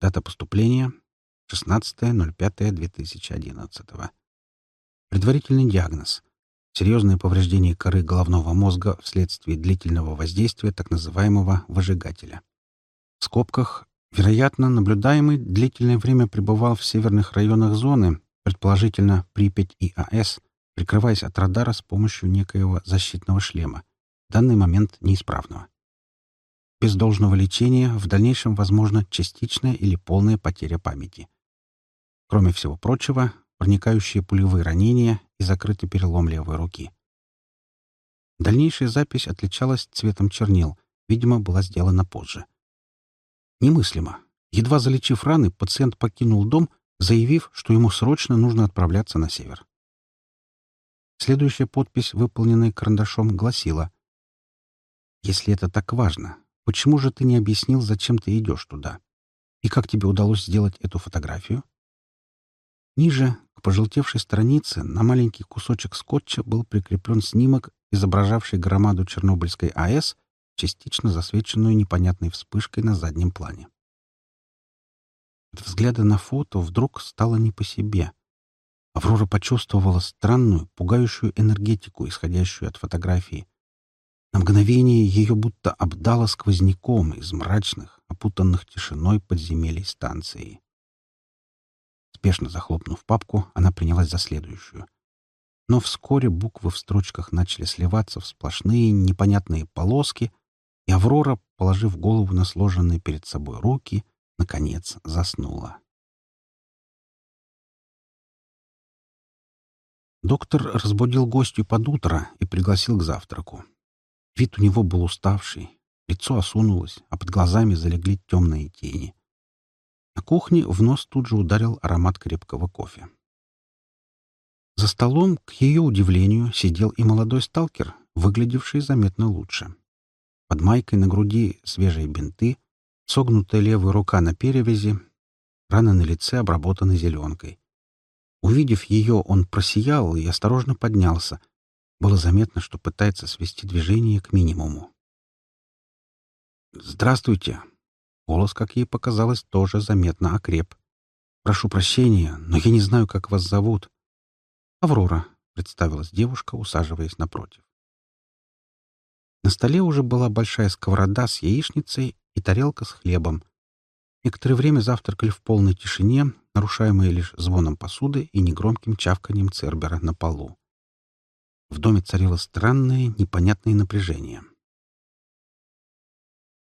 Дата поступления 16.05.2011. Предварительный диагноз. Серьезные повреждения коры головного мозга вследствие длительного воздействия так называемого выжигателя. В скобках Вероятно, наблюдаемый длительное время пребывал в северных районах зоны, предположительно Припять и АЭС, прикрываясь от радара с помощью некоего защитного шлема, данный момент неисправного. Без должного лечения в дальнейшем возможна частичная или полная потеря памяти. Кроме всего прочего, проникающие пулевые ранения и закрытый перелом левой руки. Дальнейшая запись отличалась цветом чернил, видимо, была сделана позже. Немыслимо. Едва залечив раны, пациент покинул дом, заявив, что ему срочно нужно отправляться на север. Следующая подпись, выполненная карандашом, гласила «Если это так важно, почему же ты не объяснил, зачем ты идешь туда? И как тебе удалось сделать эту фотографию?» Ниже, к пожелтевшей странице, на маленький кусочек скотча был прикреплен снимок, изображавший громаду Чернобыльской АЭС частично засвеченную непонятной вспышкой на заднем плане. От взгляда на фото вдруг стало не по себе. Аврора почувствовала странную, пугающую энергетику, исходящую от фотографии. На мгновение ее будто обдало сквозняком из мрачных, опутанных тишиной подземелий станции. Спешно захлопнув папку, она принялась за следующую. Но вскоре буквы в строчках начали сливаться в сплошные непонятные полоски — и Аврора, положив голову на сложенные перед собой руки, наконец заснула. Доктор разбудил гостью под утро и пригласил к завтраку. Вид у него был уставший, лицо осунулось, а под глазами залегли темные тени. На кухне в нос тут же ударил аромат крепкого кофе. За столом, к ее удивлению, сидел и молодой сталкер, выглядевший заметно лучше. Под майкой на груди свежие бинты, согнутая левая рука на перевязи, раны на лице обработаны зеленкой. Увидев ее, он просиял и осторожно поднялся. Было заметно, что пытается свести движение к минимуму. «Здравствуйте!» Голос, как ей показалось, тоже заметно окреп. «Прошу прощения, но я не знаю, как вас зовут». «Аврора», — представилась девушка, усаживаясь напротив. На столе уже была большая сковорода с яичницей и тарелка с хлебом. Некоторое время завтракали в полной тишине, нарушаемой лишь звоном посуды и негромким чавканием цербера на полу. В доме царило странное, непонятное напряжение.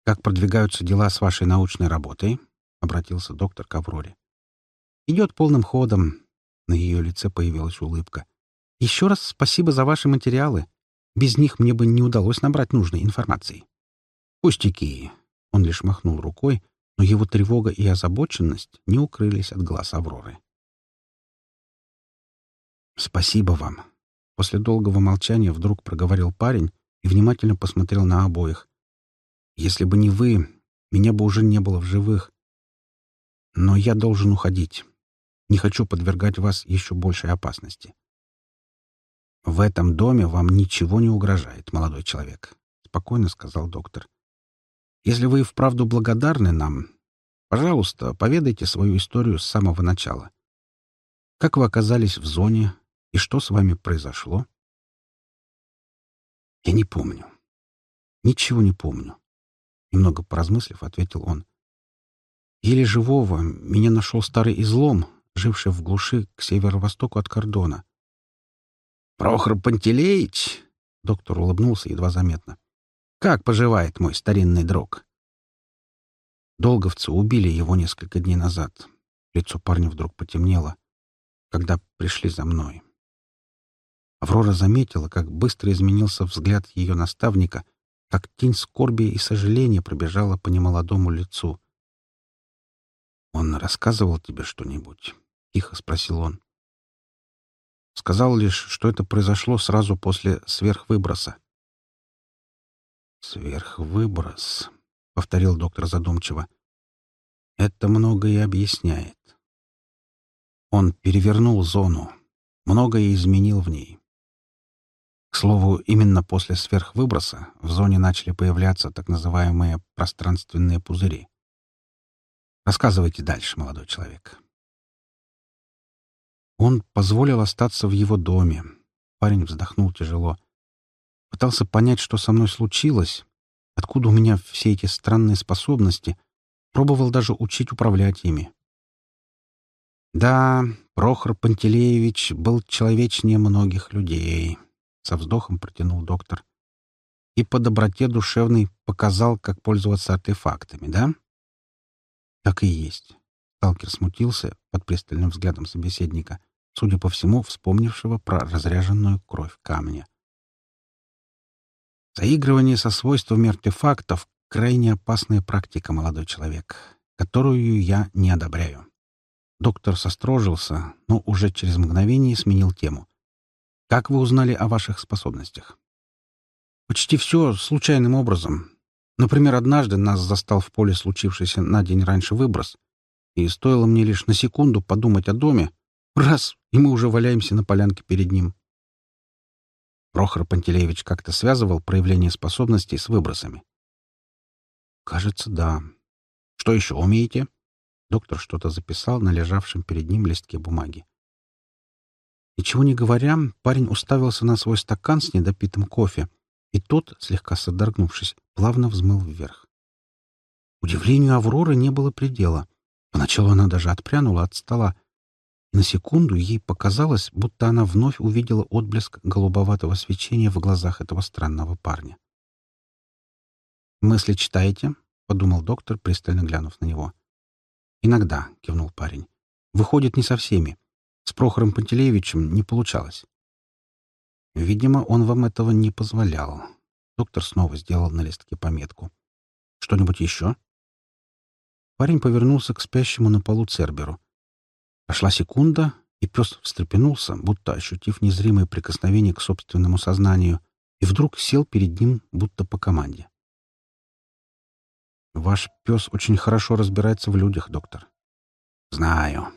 «Как продвигаются дела с вашей научной работой?» — обратился доктор к Авроре. «Идет полным ходом». На ее лице появилась улыбка. «Еще раз спасибо за ваши материалы. Без них мне бы не удалось набрать нужной информации. Пустяки. Он лишь махнул рукой, но его тревога и озабоченность не укрылись от глаз Авроры. «Спасибо вам». После долгого молчания вдруг проговорил парень и внимательно посмотрел на обоих. «Если бы не вы, меня бы уже не было в живых. Но я должен уходить. Не хочу подвергать вас еще большей опасности. «В этом доме вам ничего не угрожает, молодой человек», — спокойно сказал доктор. «Если вы и вправду благодарны нам, пожалуйста, поведайте свою историю с самого начала. Как вы оказались в зоне и что с вами произошло?» «Я не помню. Ничего не помню», — немного поразмыслив, ответил он. «Еле живого меня нашел старый излом, живший в глуши к северо-востоку от кордона. Прохор Пантелеич, доктор улыбнулся едва заметно. Как поживает мой старинный друг? Долговцы убили его несколько дней назад. Лицо парня вдруг потемнело, когда пришли за мной. Аврора заметила, как быстро изменился взгляд ее наставника, как тень скорби и сожаления пробежала по немолодому лицу. «Он рассказывал тебе что-нибудь?» — тихо спросил он. Сказал лишь, что это произошло сразу после сверхвыброса. «Сверхвыброс», — повторил доктор задумчиво. «Это многое объясняет. Он перевернул зону, многое изменил в ней. К слову, именно после сверхвыброса в зоне начали появляться так называемые пространственные пузыри. Рассказывайте дальше, молодой человек. Он позволил остаться в его доме. Парень вздохнул тяжело. Пытался понять, что со мной случилось, откуда у меня все эти странные способности. Пробовал даже учить управлять ими. Да, Прохор Пантелеевич был человечнее многих людей, — со вздохом протянул доктор. И по доброте душевной показал, как пользоваться артефактами, да? Так и есть. Сталкер смутился под пристальным взглядом собеседника, судя по всему, вспомнившего про разряженную кровь камня. Заигрывание со свойствами артефактов — крайне опасная практика, молодой человек, которую я не одобряю. Доктор сострожился, но уже через мгновение сменил тему. «Как вы узнали о ваших способностях?» «Почти все случайным образом. Например, однажды нас застал в поле случившийся на день раньше выброс, и стоило мне лишь на секунду подумать о доме, раз, и мы уже валяемся на полянке перед ним». Прохор Пантелеевич как-то связывал проявление способностей с выбросами. «Кажется, да. Что еще умеете?» Доктор что-то записал на лежавшем перед ним листке бумаги. Ничего не говоря, парень уставился на свой стакан с недопитым кофе, и тот, слегка содрогнувшись, плавно взмыл вверх. Удивлению Авроры не было предела. Поначалу она даже отпрянула от стола, и на секунду ей показалось, будто она вновь увидела отблеск голубоватого свечения в глазах этого странного парня. «Мысли читаете?» — подумал доктор, пристально глянув на него. «Иногда», — кивнул парень. «Выходит, не со всеми. С Прохором Пантелеевичем не получалось». «Видимо, он вам этого не позволял». Доктор снова сделал на листке пометку. «Что-нибудь еще?» Парень повернулся к спящему на полу Церберу. Прошла секунда, и пес встрепенулся, будто ощутив незримое прикосновение к собственному сознанию, и вдруг сел перед ним, будто по команде. Ваш пес очень хорошо разбирается в людях, доктор. Знаю.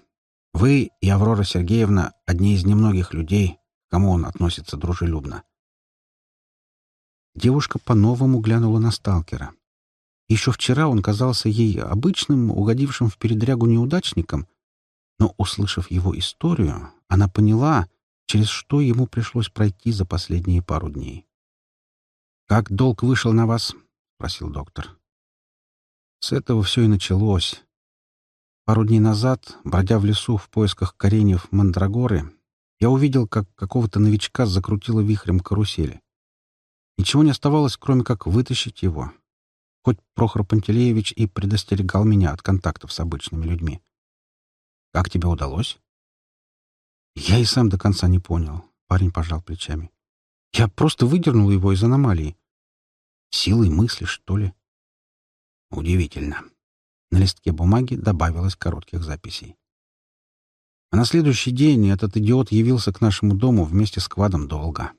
Вы и Аврора Сергеевна — одни из немногих людей, кому он относится дружелюбно. Девушка по-новому глянула на сталкера. Еще вчера он казался ей обычным, угодившим в передрягу неудачником, но, услышав его историю, она поняла, через что ему пришлось пройти за последние пару дней. «Как долг вышел на вас?» — спросил доктор. С этого все и началось. Пару дней назад, бродя в лесу в поисках кореньев мандрагоры, я увидел, как какого-то новичка закрутило вихрем карусели. Ничего не оставалось, кроме как вытащить его. Хоть Прохор Пантелеевич и предостерегал меня от контактов с обычными людьми. «Как тебе удалось?» Я и сам до конца не понял. Парень пожал плечами. Я просто выдернул его из аномалии. Силой мысли, что ли? Удивительно. На листке бумаги добавилось коротких записей. А на следующий день этот идиот явился к нашему дому вместе с квадом долго.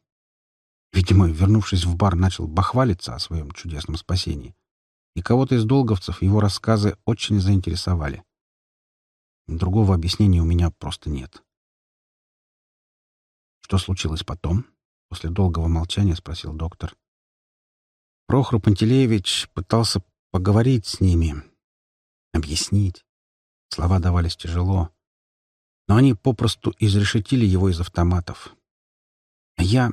Видимо, вернувшись в бар, начал бахвалиться о своем чудесном спасении. И кого-то из долговцев его рассказы очень заинтересовали. Другого объяснения у меня просто нет. Что случилось потом? После долгого молчания спросил доктор. Прохор Пантелеевич пытался поговорить с ними, объяснить. Слова давались тяжело, но они попросту изрешетили его из автоматов. А я...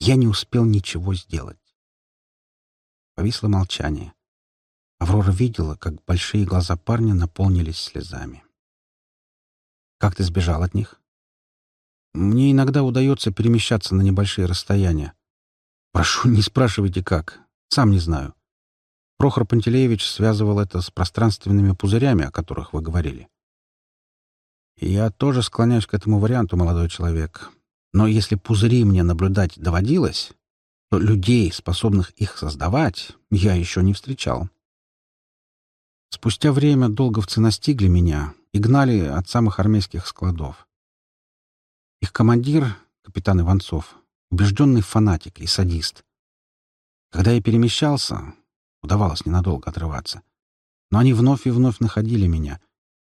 я не успел ничего сделать. Повисло молчание. Аврора видела, как большие глаза парня наполнились слезами. «Как ты сбежал от них?» «Мне иногда удается перемещаться на небольшие расстояния. Прошу, не спрашивайте, как. Сам не знаю. Прохор Пантелеевич связывал это с пространственными пузырями, о которых вы говорили. я тоже склоняюсь к этому варианту, молодой человек. Но если пузыри мне наблюдать доводилось, то людей, способных их создавать, я еще не встречал. Спустя время долговцы настигли меня и гнали от самых армейских складов. Их командир, капитан Иванцов, убежденный фанатик и садист. Когда я перемещался, Удавалось ненадолго отрываться. Но они вновь и вновь находили меня.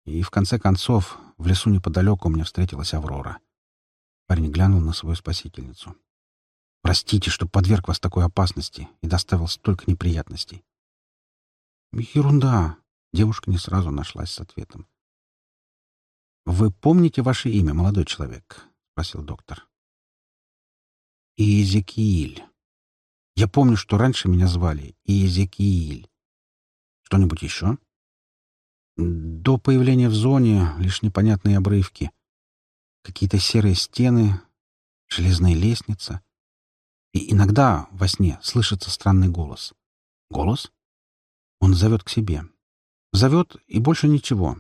И, в конце концов, в лесу неподалеку мне встретилась Аврора. Парень глянул на свою спасительницу. Простите, что подверг вас такой опасности и доставил столько неприятностей. Ерунда. Девушка не сразу нашлась с ответом. «Вы помните ваше имя, молодой человек?» — спросил доктор. «Иезекииль. Я помню, что раньше меня звали Иезекииль. Что-нибудь еще?» «До появления в зоне лишь непонятные обрывки. Какие-то серые стены, железная лестница. И иногда во сне слышится странный голос. Голос? Он зовет к себе. Зовет, и больше ничего.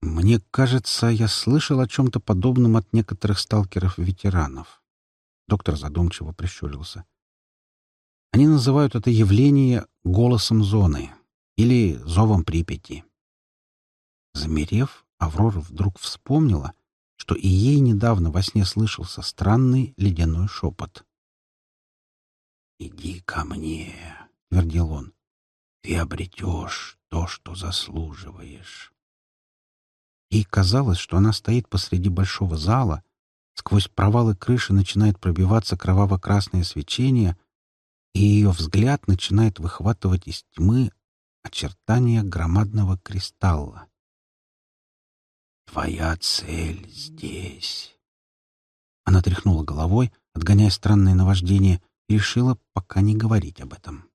Мне кажется, я слышал о чем-то подобном от некоторых сталкеров-ветеранов. Доктор задумчиво прищурился. Они называют это явление голосом зоны или зовом Припяти. Замерев, Аврора вдруг вспомнила, что и ей недавно во сне слышался странный ледяной шепот. «Иди ко мне», — твердил он, — «ты обретешь то, что заслуживаешь». Ей казалось, что она стоит посреди большого зала, сквозь провалы крыши начинает пробиваться кроваво-красное свечение, и ее взгляд начинает выхватывать из тьмы очертания громадного кристалла. «Твоя цель здесь». Она тряхнула головой, отгоняя странное наваждение, и решила пока не говорить об этом.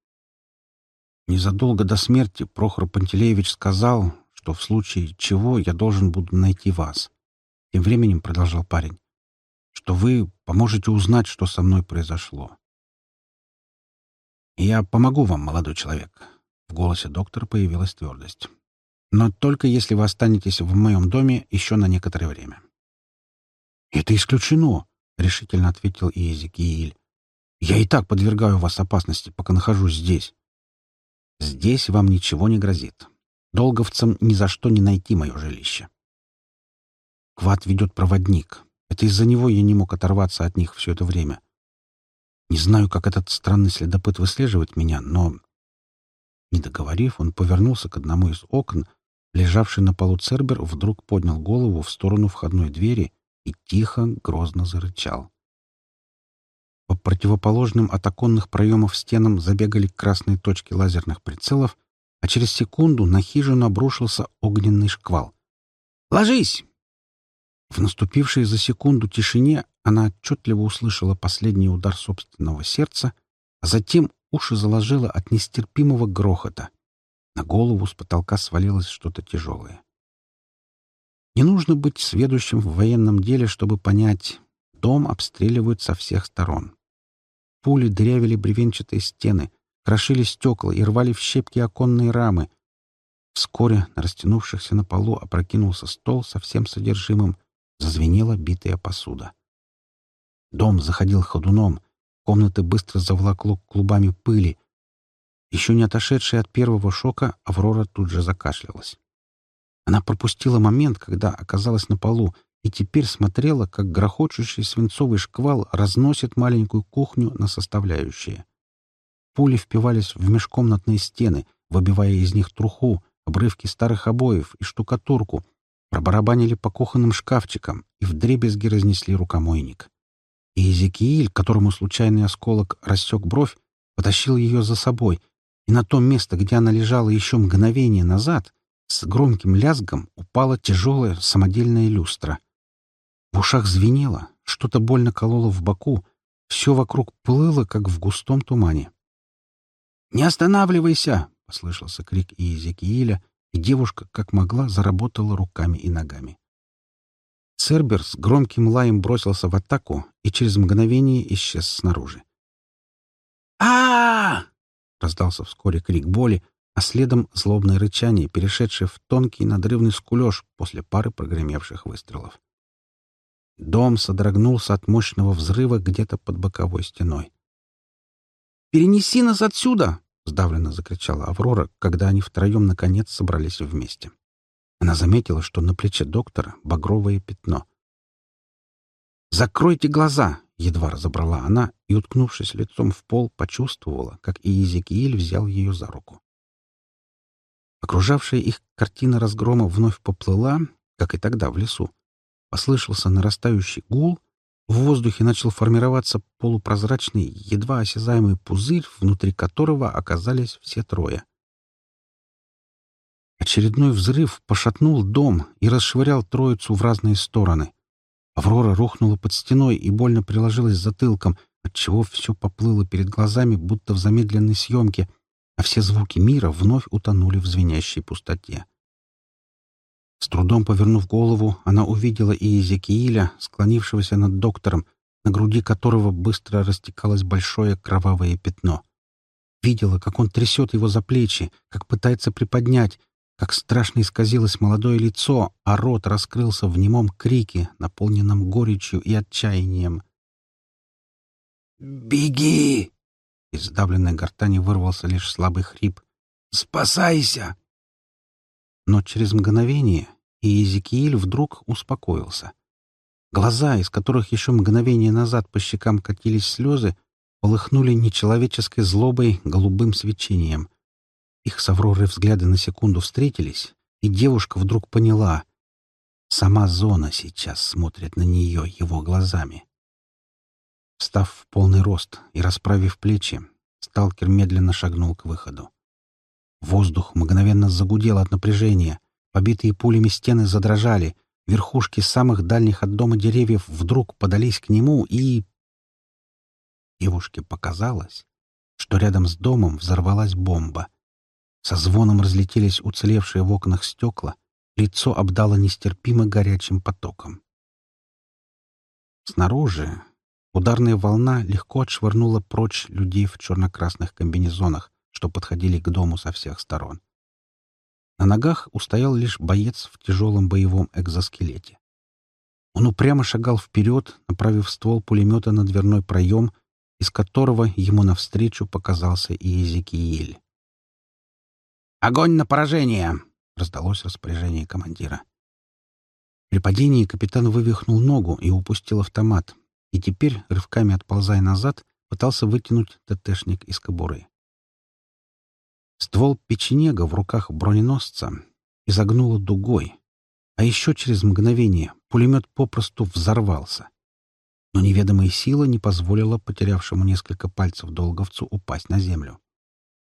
Незадолго до смерти Прохор Пантелеевич сказал, что в случае чего я должен буду найти вас. Тем временем продолжал парень, что вы поможете узнать, что со мной произошло. Я помогу вам, молодой человек. В голосе доктора появилась твердость. Но только если вы останетесь в моем доме еще на некоторое время. Это исключено, решительно ответил Иезекииль. Я и так подвергаю вас опасности, пока нахожусь здесь. Здесь вам ничего не грозит. Долговцам ни за что не найти мое жилище. Квад ведет проводник. Это из-за него я не мог оторваться от них все это время. Не знаю, как этот странный следопыт выслеживает меня, но... Не договорив, он повернулся к одному из окон. Лежавший на полу Цербер вдруг поднял голову в сторону входной двери и тихо, грозно зарычал. По противоположным от оконных проемов стенам забегали красные точки лазерных прицелов, а через секунду на хижину обрушился огненный шквал. «Ложись!» В наступившей за секунду тишине она отчетливо услышала последний удар собственного сердца, а затем уши заложила от нестерпимого грохота. На голову с потолка свалилось что-то тяжелое. Не нужно быть сведущим в военном деле, чтобы понять, дом обстреливают со всех сторон. Пули дырявили бревенчатые стены — крошили стекла и рвали в щепки оконные рамы. Вскоре на растянувшихся на полу опрокинулся стол со всем содержимым, зазвенела битая посуда. Дом заходил ходуном, комнаты быстро заволокло клубами пыли. Еще не отошедшая от первого шока, Аврора тут же закашлялась. Она пропустила момент, когда оказалась на полу, и теперь смотрела, как грохочущий свинцовый шквал разносит маленькую кухню на составляющие. Пули впивались в межкомнатные стены, выбивая из них труху, обрывки старых обоев и штукатурку, пробарабанили по кухонным шкафчикам и вдребезги разнесли рукомойник. И Езекииль, которому случайный осколок рассек бровь, потащил ее за собой, и на то место, где она лежала еще мгновение назад, с громким лязгом упала тяжелая самодельная люстра. В ушах звенело, что-то больно кололо в боку, все вокруг плыло, как в густом тумане. «Не останавливайся!» — послышался крик Иезекииля, девушка, как могла, заработала руками и ногами. Цербер с громким лаем бросился в атаку и через мгновение исчез снаружи. а, раздался вскоре крик боли, а следом злобное рычание, перешедшее в тонкий надрывный скулеж после пары прогремевших выстрелов. Дом содрогнулся от мощного взрыва где-то под боковой стеной. «Перенеси нас отсюда!» — сдавленно закричала Аврора, когда они втроем наконец собрались вместе. Она заметила, что на плече доктора багровое пятно. «Закройте глаза!» — едва разобрала она и, уткнувшись лицом в пол, почувствовала, как Иезекииль взял ее за руку. Окружавшая их картина разгрома вновь поплыла, как и тогда в лесу. Послышался нарастающий гул, в воздухе начал формироваться полупрозрачный, едва осязаемый пузырь, внутри которого оказались все трое. Очередной взрыв пошатнул дом и расшвырял троицу в разные стороны. Аврора рухнула под стеной и больно приложилась затылком, отчего все поплыло перед глазами, будто в замедленной съемке, а все звуки мира вновь утонули в звенящей пустоте. С трудом повернув голову, она увидела и Иезекииля, склонившегося над доктором, на груди которого быстро растекалось большое кровавое пятно. Видела, как он трясет его за плечи, как пытается приподнять, как страшно исказилось молодое лицо, а рот раскрылся в немом крике, наполненном горечью и отчаянием. «Беги!» Из сдавленной гортани вырвался лишь слабый хрип. «Спасайся!» Но через мгновение и Езекииль вдруг успокоился. Глаза, из которых еще мгновение назад по щекам катились слезы, полыхнули нечеловеческой злобой голубым свечением. Их с Авророй взгляды на секунду встретились, и девушка вдруг поняла — Сама зона сейчас смотрит на нее его глазами. Встав в полный рост и расправив плечи, сталкер медленно шагнул к выходу. Воздух мгновенно загудел от напряжения. Побитые пулями стены задрожали. Верхушки самых дальних от дома деревьев вдруг подались к нему и... Девушке показалось, что рядом с домом взорвалась бомба. Со звоном разлетелись уцелевшие в окнах стекла, лицо обдало нестерпимо горячим потоком. Снаружи ударная волна легко отшвырнула прочь людей в черно-красных комбинезонах, что подходили к дому со всех сторон. На ногах устоял лишь боец в тяжелом боевом экзоскелете. Он упрямо шагал вперед, направив ствол пулемета на дверной проем, из которого ему навстречу показался и Езекииль. «Огонь на поражение!» — раздалось распоряжение командира. При падении капитан вывихнул ногу и упустил автомат, и теперь, рывками отползая назад, пытался вытянуть ТТшник из кобуры. Ствол печенега в руках броненосца изогнуло дугой, а еще через мгновение пулемет попросту взорвался. Но неведомая сила не позволила потерявшему несколько пальцев долговцу упасть на землю.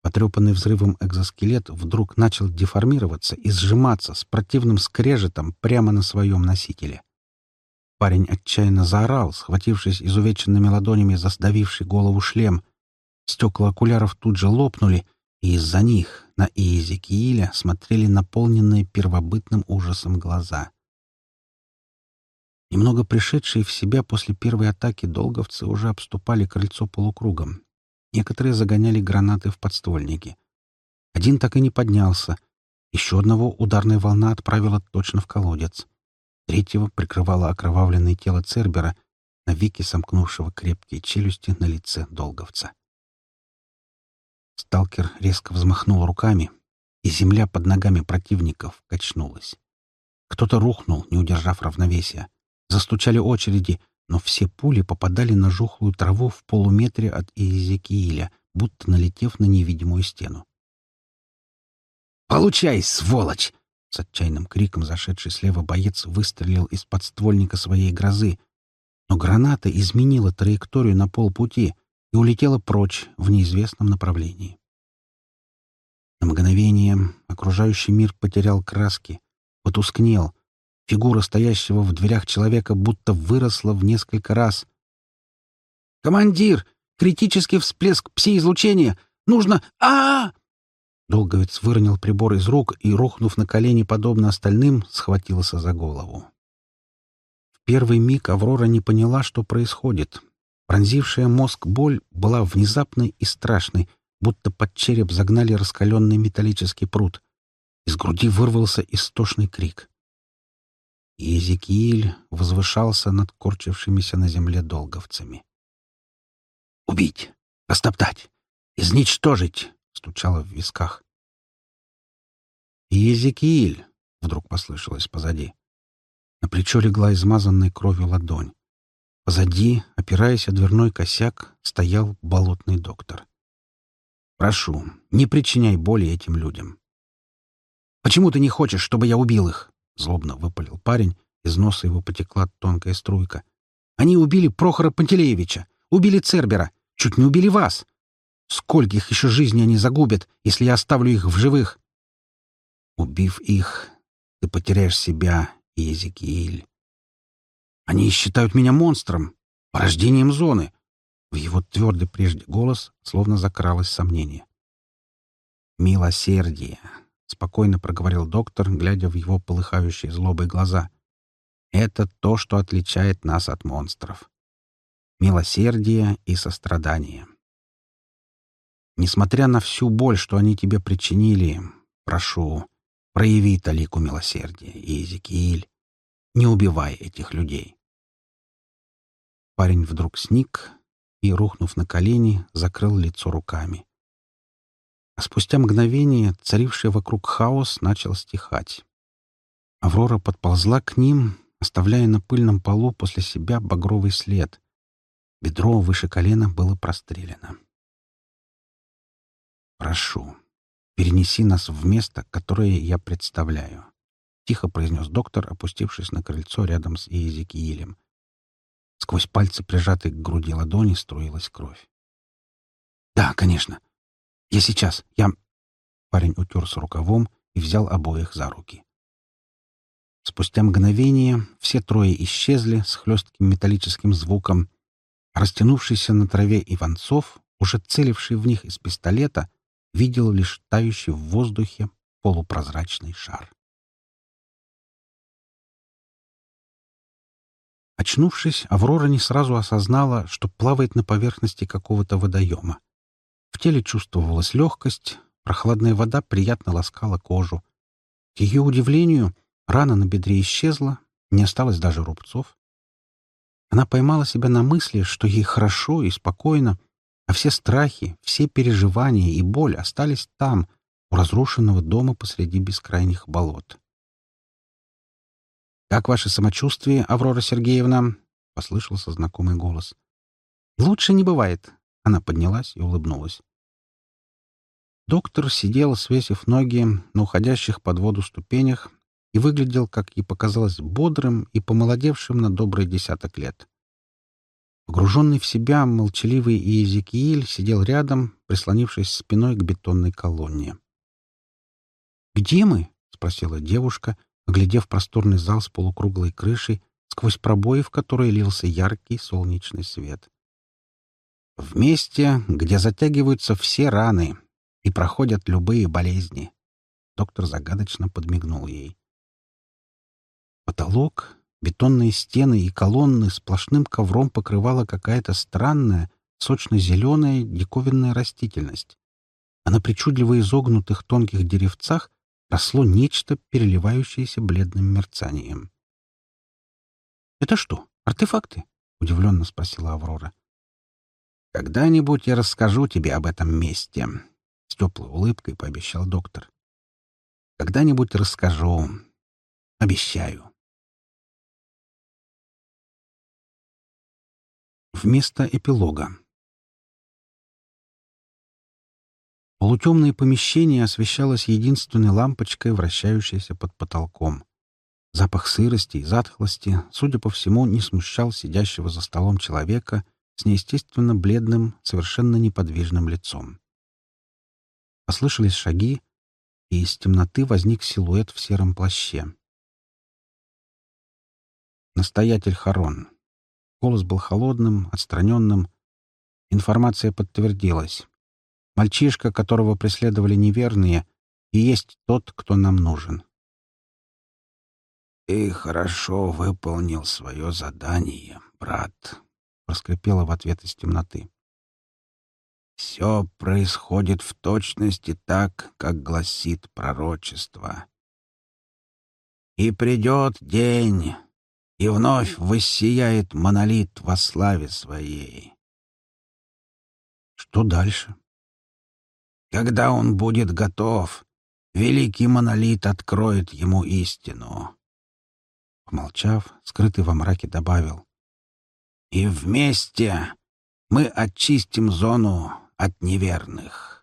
Потрепанный взрывом экзоскелет вдруг начал деформироваться и сжиматься с противным скрежетом прямо на своем носителе. Парень отчаянно заорал, схватившись изувеченными ладонями за сдавивший голову шлем. Стекла окуляров тут же лопнули — и из-за них на Иезекииля смотрели наполненные первобытным ужасом глаза. Немного пришедшие в себя после первой атаки долговцы уже обступали крыльцо полукругом. Некоторые загоняли гранаты в подствольники. Один так и не поднялся. Еще одного ударная волна отправила точно в колодец. Третьего прикрывало окровавленное тело Цербера, навеки сомкнувшего крепкие челюсти на лице долговца. Сталкер резко взмахнул руками, и земля под ногами противников качнулась. Кто-то рухнул, не удержав равновесия. Застучали очереди, но все пули попадали на жухлую траву в полуметре от Иезекииля, будто налетев на невидимую стену. «Получай, сволочь!» С отчаянным криком зашедший слева боец выстрелил из подствольника своей грозы, но граната изменила траекторию на полпути — и улетела прочь в неизвестном направлении. На мгновение окружающий мир потерял краски, потускнел. Фигура стоящего в дверях человека будто выросла в несколько раз. «Командир! Критический всплеск пси-излучения! Нужно... а, -а, Долговец выронил прибор из рук и, рухнув на колени, подобно остальным, схватился за голову. В первый миг Аврора не поняла, что происходит, Пронзившая мозг боль была внезапной и страшной, будто под череп загнали раскаленный металлический пруд. Из груди вырвался истошный крик. И Езекииль возвышался над корчившимися на земле долговцами. «Убить! Растоптать! Изничтожить!» — стучало в висках. «Езекииль!» — вдруг послышалось позади. На плечо легла измазанной кровью ладонь. Позади, опираясь о дверной косяк, стоял болотный доктор. «Прошу, не причиняй боли этим людям». «Почему ты не хочешь, чтобы я убил их?» — злобно выпалил парень. Из носа его потекла тонкая струйка. Они убили Прохора Пантелеевича, убили Цербера, чуть не убили вас. Скольких еще жизней они загубят, если я оставлю их в живых? Убив их, ты потеряешь себя, Иезекииль. Они считают меня монстром, порождением зоны. В его твердый прежде голос словно закралось сомнение. «Милосердие», — спокойно проговорил доктор, глядя в его полыхающие злобой глаза. «Это то, что отличает нас от монстров. Милосердие и сострадание. Несмотря на всю боль, что они тебе причинили, прошу, прояви талику милосердия, Иезекииль. Не убивай этих людей». Парень вдруг сник и, рухнув на колени, закрыл лицо руками. А спустя мгновение царивший вокруг хаос начал стихать. Аврора подползла к ним, оставляя на пыльном полу после себя багровый след. Бедро выше колена было прострелено. «Прошу, перенеси нас в место, которое я представляю», — тихо произнес доктор, опустившись на крыльцо рядом с Иезекиилем. Сквозь пальцы, прижатой к груди ладони, струилась кровь. «Да, конечно. Я сейчас. Я...» Парень утерся рукавом и взял обоих за руки. Спустя мгновение все трое исчезли с хлестким металлическим звуком. Растянувшийся на траве Иванцов, уже целивший в них из пистолета, видел лишь тающий в воздухе полупрозрачный шар. Очнувшись, Аврора не сразу осознала, что плавает на поверхности какого-то водоема. В теле чувствовалась легкость, прохладная вода приятно ласкала кожу. К ее удивлению, рана на бедре исчезла, не осталось даже рубцов. Она поймала себя на мысли, что ей хорошо и спокойно, а все страхи, все переживания и боль остались там, у разрушенного дома посреди бескрайних болот. «Как ваше самочувствие, Аврора Сергеевна?» — послышался знакомый голос. «Лучше не бывает». Она поднялась и улыбнулась. Доктор сидел, свесив ноги на уходящих под воду ступенях и выглядел, как ей показалось, бодрым и помолодевшим на добрый десяток лет. Погруженный в себя, молчаливый Иезекииль сидел рядом, прислонившись спиной к бетонной колонне. «Где мы?» — спросила девушка, оглядев просторный зал с полукруглой крышей, сквозь пробои в которые лился яркий солнечный свет. «В месте, где затягиваются все раны и проходят любые болезни», — доктор загадочно подмигнул ей. Потолок, бетонные стены и колонны сплошным ковром покрывала какая-то странная, сочно-зеленая диковинная растительность. А на причудливо изогнутых тонких деревцах росло нечто, переливающееся бледным мерцанием. «Это что, артефакты?» — удивленно спросила Аврора. «Когда-нибудь я расскажу тебе об этом месте», — с теплой улыбкой пообещал доктор. «Когда-нибудь расскажу. Обещаю». Вместо эпилога. Полутемное помещение освещалось единственной лампочкой, вращающейся под потолком. Запах сырости и затхлости, судя по всему, не смущал сидящего за столом человека с неестественно бледным, совершенно неподвижным лицом. Послышались шаги, и из темноты возник силуэт в сером плаще. Настоятель Харон. Голос был холодным, отстраненным. Информация подтвердилась. Мальчишка, которого преследовали неверные, и есть тот, кто нам нужен. «Ты хорошо выполнил свое задание, брат», — проскрипела в ответ из темноты. «Все происходит в точности так, как гласит пророчество. И придет день, и вновь воссияет монолит во славе своей». «Что дальше?» Когда он будет готов, великий монолит откроет ему истину. Помолчав, скрытый во мраке добавил. И вместе мы очистим зону от неверных.